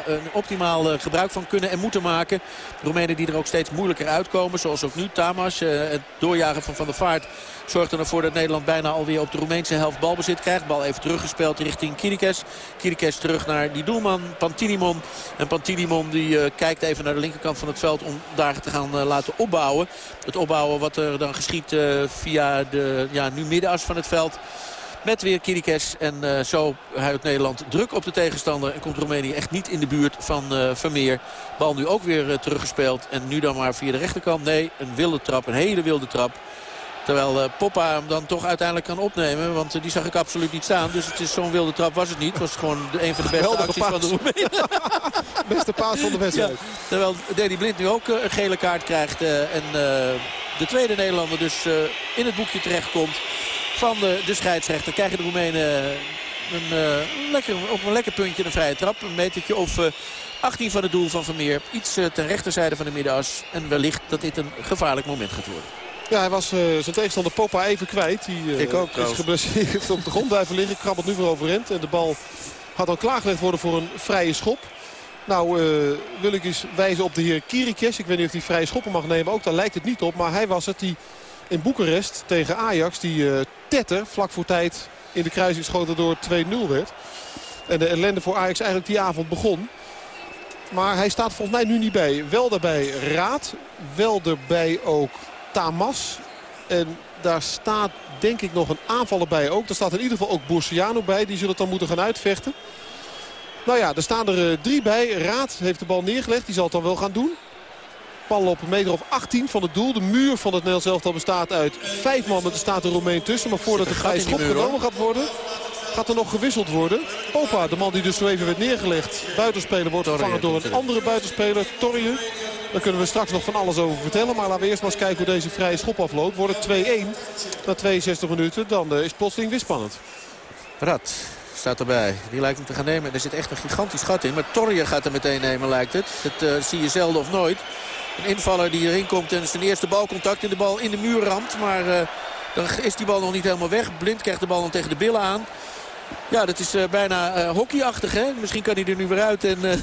een optimaal gebruik van kunnen en moeten maken. Roemenen die er ook steeds moeilijker uitkomen. Zoals ook nu Tamas, het doorjagen van Van der Vaart zorgt ervoor dat Nederland bijna alweer op de Roemeense helft balbezit krijgt. Bal even teruggespeeld richting Kirikes. Kirikes terug naar die doelman Pantinimon. En Pantinimon die kijkt even naar de linkerkant van het veld om daar te gaan laten opbouwen. Het opbouwen wat er dan geschiet via de ja, nu middenas van het veld. Met weer Kirikes. En uh, zo houdt Nederland druk op de tegenstander. En komt Roemenië echt niet in de buurt van uh, Vermeer. Bal nu ook weer uh, teruggespeeld. En nu dan maar via de rechterkant. Nee, een wilde trap. Een hele wilde trap. Terwijl Poppa hem dan toch uiteindelijk kan opnemen. Want die zag ik absoluut niet staan. Dus het is zo'n wilde trap was het niet. Het was gewoon de, een van de beste acties paas. van de Roemenen. Beste paas van de wedstrijd. Ja, terwijl Danny Blind nu ook een gele kaart krijgt. en de tweede Nederlander dus in het boekje terechtkomt van de, de scheidsrechter. Krijgen de Roemenen een, lekker, op een lekker puntje een vrije trap. Een metertje of 18 van het doel van Vermeer. Iets ten rechterzijde van de middenas. En wellicht dat dit een gevaarlijk moment gaat worden. Ja, hij was uh, zijn tegenstander Popa even kwijt. Die uh, Ik ook, is geblesseerd op de grond blijven liggen. Krabbelt nu weer overeind. En de bal gaat al klaargelegd worden voor een vrije schop. Nou uh, wil ik eens wijzen op de heer Kirikes. Ik weet niet of hij vrije schoppen mag nemen. Ook daar lijkt het niet op. Maar hij was het die in Boekarest tegen Ajax. Die Tetter vlak voor tijd in de kruising schoten door 2-0 werd. En de ellende voor Ajax eigenlijk die avond begon. Maar hij staat volgens mij nu niet bij. Wel daarbij Raad. Wel erbij ook Tamas. En daar staat denk ik nog een aanvaller bij ook. Er staat in ieder geval ook Borsiano bij. Die zullen het dan moeten gaan uitvechten. Nou ja, er staan er uh, drie bij. Raad heeft de bal neergelegd. Die zal het dan wel gaan doen. Bal op een meter of 18 van het doel. De muur van het Nederlands elftal bestaat uit vijf man. Er staat een Roemeen tussen. Maar voordat de vrije schop genomen gaat worden... gaat er nog gewisseld worden. Popa, de man die dus zo even werd neergelegd. Buitenspeler wordt vervangen door een andere buitenspeler. Torje. Daar kunnen we straks nog van alles over vertellen. Maar laten we eerst maar eens kijken hoe deze vrije schop afloopt. Wordt het 2-1 na 62 minuten. Dan uh, is het plotseling weer spannend. Rad staat erbij. Die lijkt hem te gaan nemen. Er zit echt een gigantisch gat in. Maar Torje gaat er meteen nemen lijkt het. Dat uh, zie je zelden of nooit. Een invaller die erin komt en zijn eerste balcontact in de bal in de muur ramt. Maar uh, dan is die bal nog niet helemaal weg. Blind krijgt de bal dan tegen de billen aan. Ja, dat is uh, bijna hockeyachtig. Hè? Misschien kan hij er nu weer uit. En,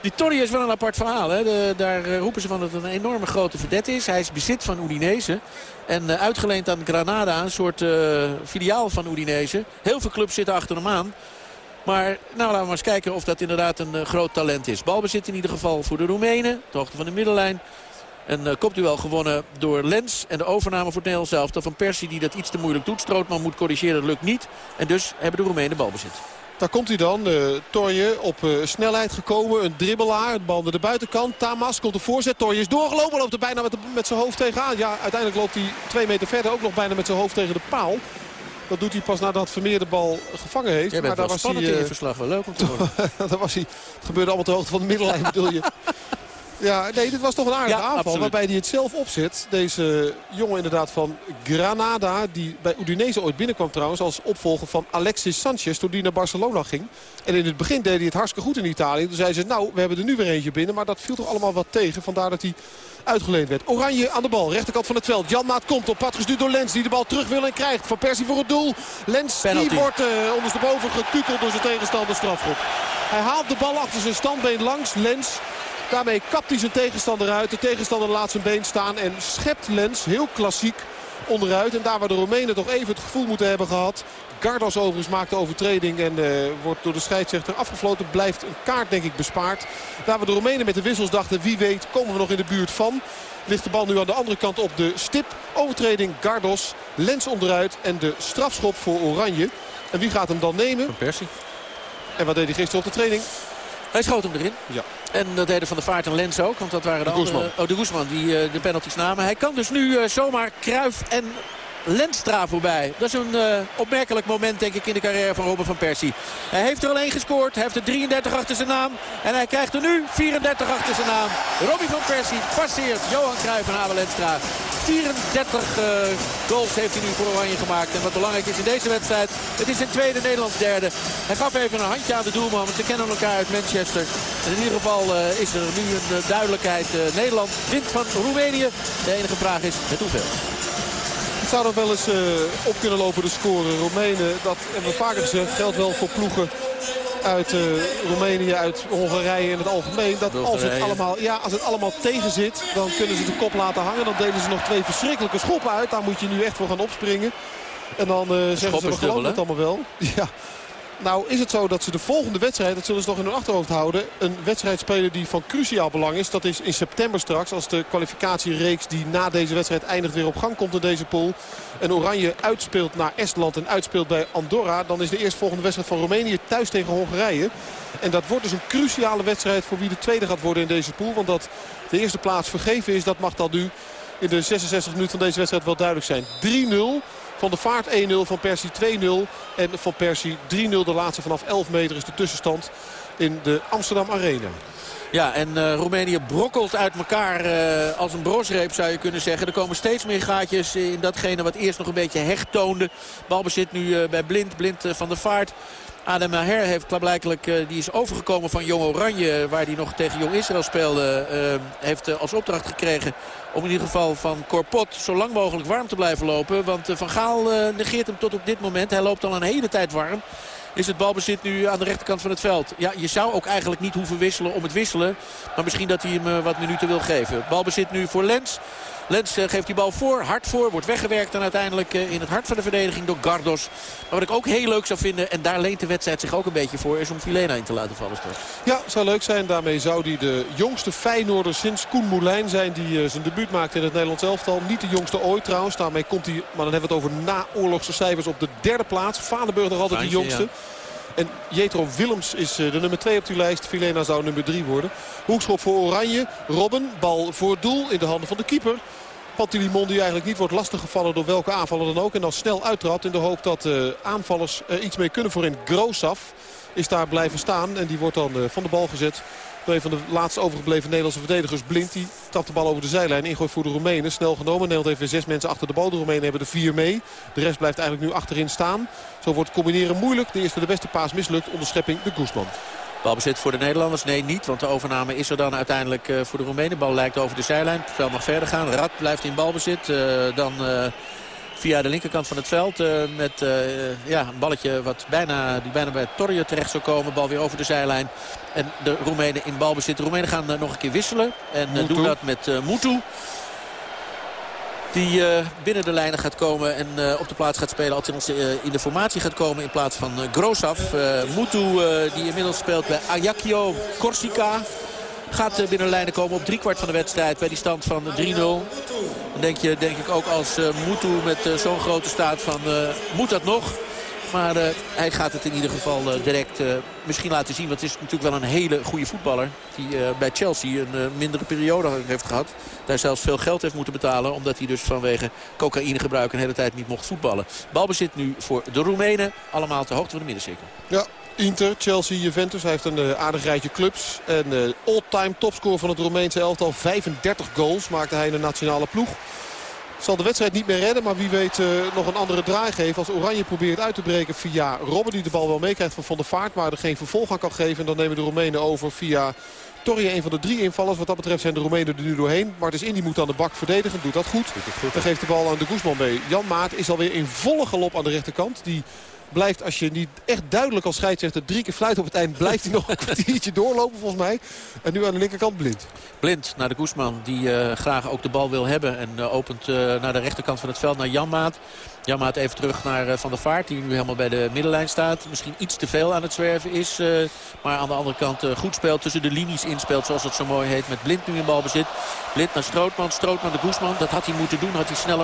die Torri is wel een apart verhaal. Hè? De, daar roepen ze van dat het een enorme grote vedette is. Hij is bezit van Udinese. En uitgeleend aan Granada, een soort filiaal van Udinese. Heel veel clubs zitten achter hem aan. Maar nou, laten we maar eens kijken of dat inderdaad een groot talent is. Balbezit in ieder geval voor de Roemenen. De hoogte van de middenlijn. Een uh, kopduel gewonnen door Lens. En de overname voor het Nederlands elftal van Persie die dat iets te moeilijk doet. Strootman moet corrigeren, dat lukt niet. En dus hebben de Roemenen balbezit. Daar komt hij dan. Uh, Torje op uh, snelheid gekomen. Een dribbelaar. Het bal naar de buitenkant. Tamas komt de voorzet. Torje is doorgelopen. Loopt er bijna met, de, met zijn hoofd tegenaan. Ja, uiteindelijk loopt hij twee meter verder ook nog bijna met zijn hoofd tegen de paal. Dat doet hij pas nadat Vermeer de bal gevangen heeft. Maar daar was spannend hij, in je uh, verslag. Wel leuk om te horen. daar was hij. Het gebeurde allemaal ter hoogte van de middenlijn bedoel je. Ja, nee, dit was toch een aardige Ja, aanval. absoluut. Waarbij hij het zelf opzet. Deze jongen inderdaad van Granada. Die bij Udinese ooit binnenkwam trouwens. Als opvolger van Alexis Sanchez. Toen die naar Barcelona ging. En in het begin deed hij het hartstikke goed in Italië. Toen zei ze, nou, we hebben er nu weer eentje binnen. Maar dat viel toch allemaal wat tegen. Vandaar dat hij uitgeleend werd. Oranje aan de bal. Rechterkant van het veld. Jan Maat komt op pad gestuurd door Lens. Die de bal terug wil en krijgt. Van Persie voor het doel. Lens Penalty. die wordt uh, ondersteboven getukeld door zijn tegenstander strafschop. Hij haalt de bal achter zijn standbeen langs. Lens Daarmee kapt hij zijn tegenstander uit. De tegenstander laat zijn been staan en schept Lens heel klassiek onderuit. En daar waar de Roemenen toch even het gevoel moeten hebben gehad. Gardos overigens maakt de overtreding en uh, wordt door de scheidsrechter afgefloten. Blijft een kaart denk ik bespaard. Daar waar de Roemenen met de wissels dachten wie weet komen we nog in de buurt van. Ligt de bal nu aan de andere kant op de stip. Overtreding Gardos. Lens onderuit en de strafschop voor Oranje. En wie gaat hem dan nemen? Van Persie. En wat deed hij gisteren op de training? Hij schoot hem erin. Ja. En dat deden Van der Vaart en Lens ook. Want dat waren de, De andere... Oh, de Guzman die uh, de penalties namen. Hij kan dus nu uh, zomaar Kruif en Lenstra voorbij. Dat is een uh, opmerkelijk moment denk ik in de carrière van Robin van Persie. Hij heeft er al één gescoord. Hij heeft er 33 achter zijn naam. En hij krijgt er nu 34 achter zijn naam. Robin van Persie passeert Johan Cruijff en Abel Lenstra. 34 uh, goals heeft hij nu voor Oranje gemaakt. En wat belangrijk is in deze wedstrijd. Het is zijn tweede, Nederlands derde. Hij gaf even een handje aan de doelman. Want ze kennen elkaar uit Manchester. En in ieder geval uh, is er nu een duidelijkheid. Nederland wint van Roemenië. De enige vraag is met hoeveel. Het zou nog wel eens uh, op kunnen lopen de score. Roemenen, dat hebben we vaker gezegd, geldt wel voor ploegen uit uh, Roemenië, uit Hongarije in het algemeen. Dat als het, allemaal, ja, als het allemaal tegen zit, dan kunnen ze de kop laten hangen. Dan delen ze nog twee verschrikkelijke schoppen uit. Daar moet je nu echt voor gaan opspringen. En dan uh, zeggen ze, we geloven het allemaal wel. Ja. Nou is het zo dat ze de volgende wedstrijd, dat zullen ze nog in hun achterhoofd houden... een wedstrijd spelen die van cruciaal belang is. Dat is in september straks als de kwalificatiereeks die na deze wedstrijd eindigt weer op gang komt in deze pool. En Oranje uitspeelt naar Estland en uitspeelt bij Andorra. Dan is de eerstvolgende wedstrijd van Roemenië thuis tegen Hongarije. En dat wordt dus een cruciale wedstrijd voor wie de tweede gaat worden in deze pool. Want dat de eerste plaats vergeven is, dat mag dan nu in de 66 minuten van deze wedstrijd wel duidelijk zijn. 3-0. Van de Vaart 1-0, Van Persie 2-0 en Van Persie 3-0. De laatste vanaf 11 meter is de tussenstand in de Amsterdam Arena. Ja, en uh, Roemenië brokkelt uit elkaar uh, als een brosreep zou je kunnen zeggen. Er komen steeds meer gaatjes in datgene wat eerst nog een beetje hecht toonde. Balbezit nu uh, bij Blind, Blind van de Vaart. Adem Maher heeft blijkelijk, uh, die is overgekomen van Jong Oranje... waar hij nog tegen Jong Israël speelde. Uh, heeft uh, als opdracht gekregen om in ieder geval van Corpot zo lang mogelijk warm te blijven lopen. Want Van Gaal negeert hem tot op dit moment. Hij loopt al een hele tijd warm. Is het balbezit nu aan de rechterkant van het veld. Ja, je zou ook eigenlijk niet hoeven wisselen om het wisselen. Maar misschien dat hij hem wat minuten wil geven. Balbezit nu voor Lens. Lens geeft die bal voor, hard voor, wordt weggewerkt en uiteindelijk in het hart van de verdediging door Gardos. Maar wat ik ook heel leuk zou vinden, en daar leent de wedstrijd zich ook een beetje voor, is om Filena in te laten vallen straks. Ja, zou leuk zijn. Daarmee zou hij de jongste Feyenoorder sinds Koen Moulijn zijn die uh, zijn debuut maakte in het Nederlands elftal. Niet de jongste ooit trouwens. Daarmee komt hij, maar dan hebben we het over naoorlogse cijfers, op de derde plaats. Vadenburg nog altijd de jongste. Ja. En Jetro Willems is de nummer 2 op die lijst. Filena zou nummer 3 worden. Hoekschop voor Oranje. Robben, bal voor doel in de handen van de keeper. Pantilimon die eigenlijk niet wordt lastiggevallen door welke aanvaller dan ook. En dan snel uittrapt in de hoop dat uh, aanvallers er iets mee kunnen voorin. Grosaf is daar blijven staan en die wordt dan uh, van de bal gezet. Door een van de laatst overgebleven Nederlandse verdedigers Blind. Die trapt de bal over de zijlijn. Ingooi voor de Roemenen. Snel genomen. Nederland heeft zes mensen achter de bal. De Roemenen hebben er vier mee. De rest blijft eigenlijk nu achterin staan. Zo wordt combineren moeilijk. De eerste de beste paas mislukt. Onderschepping de Guzman. Balbezit voor de Nederlanders? Nee, niet. Want de overname is er dan uiteindelijk uh, voor de Roemenen. Bal lijkt over de zijlijn. Het spel mag verder gaan. Rad blijft in balbezit. Uh, dan uh, via de linkerkant van het veld. met ja, een balletje wat bijna, die bijna bij Torje terecht zou komen. Bal weer over de zijlijn. En de Roemenen in balbezit. De Roemenen gaan nog een keer wisselen. En doen dat met Mutu. Die uh, binnen de lijnen gaat komen en uh, op de plaats gaat spelen. Althans uh, in de formatie gaat komen in plaats van Grosaf. Mutu die inmiddels speelt bij Ajaccio Corsica. Gaat binnen de lijnen komen op driekwart van de wedstrijd bij die stand van 3-0. Dan denk je denk ik ook als Mutu met zo'n grote staat van moet dat nog? Maar uh, hij gaat het in ieder geval uh, direct uh, misschien laten zien. Want het is natuurlijk wel een hele goede voetballer. Die bij Chelsea een mindere periode heeft gehad. Daar zelfs veel geld heeft moeten betalen. Omdat hij dus vanwege cocaïnegebruik een hele tijd niet mocht voetballen. Balbezit nu voor de Roemenen. Allemaal ter hoogte van de middencirkel. Ja, Inter, Chelsea, Juventus. Hij heeft een aardig rijtje clubs. En all-time topscore van het Roemeense elftal. 35 goals maakte hij in de nationale ploeg. Zal de wedstrijd niet meer redden, maar wie weet uh, nog een andere draai geven. Als Oranje probeert uit te breken via Robben. Die de bal wel meekrijgt van Van der Vaart. Maar er geen vervolg aan kan geven. En dan nemen de Roemenen over via Torje. Een van de drie invallers. Wat dat betreft zijn de Roemenen er nu doorheen. Martens Indy moet aan de bak verdedigen. Doet dat goed. Dan geeft de bal aan de Guzman mee. Jan Maat is alweer in volle galop aan de rechterkant. Die blijft, als je niet echt duidelijk als scheidsrechter drie keer fluit op het eind... blijft hij nog een kwartiertje doorlopen volgens mij. En nu aan de linkerkant blind. Blind naar de Guzman die uh, graag ook de bal wil hebben. En uh, opent uh, naar de rechterkant van het veld naar Janmaat. Janmaat even terug naar Van der Vaart. Die nu helemaal bij de middenlijn staat. Misschien iets te veel aan het zwerven is. maar aan de andere kant goed speelt. Tussen de linies inspeelt zoals het zo mooi heet. Met Blind nu in balbezit. Blind naar Strootman. Strootman de Guzman. Dat had hij moeten doen. Had hij sneller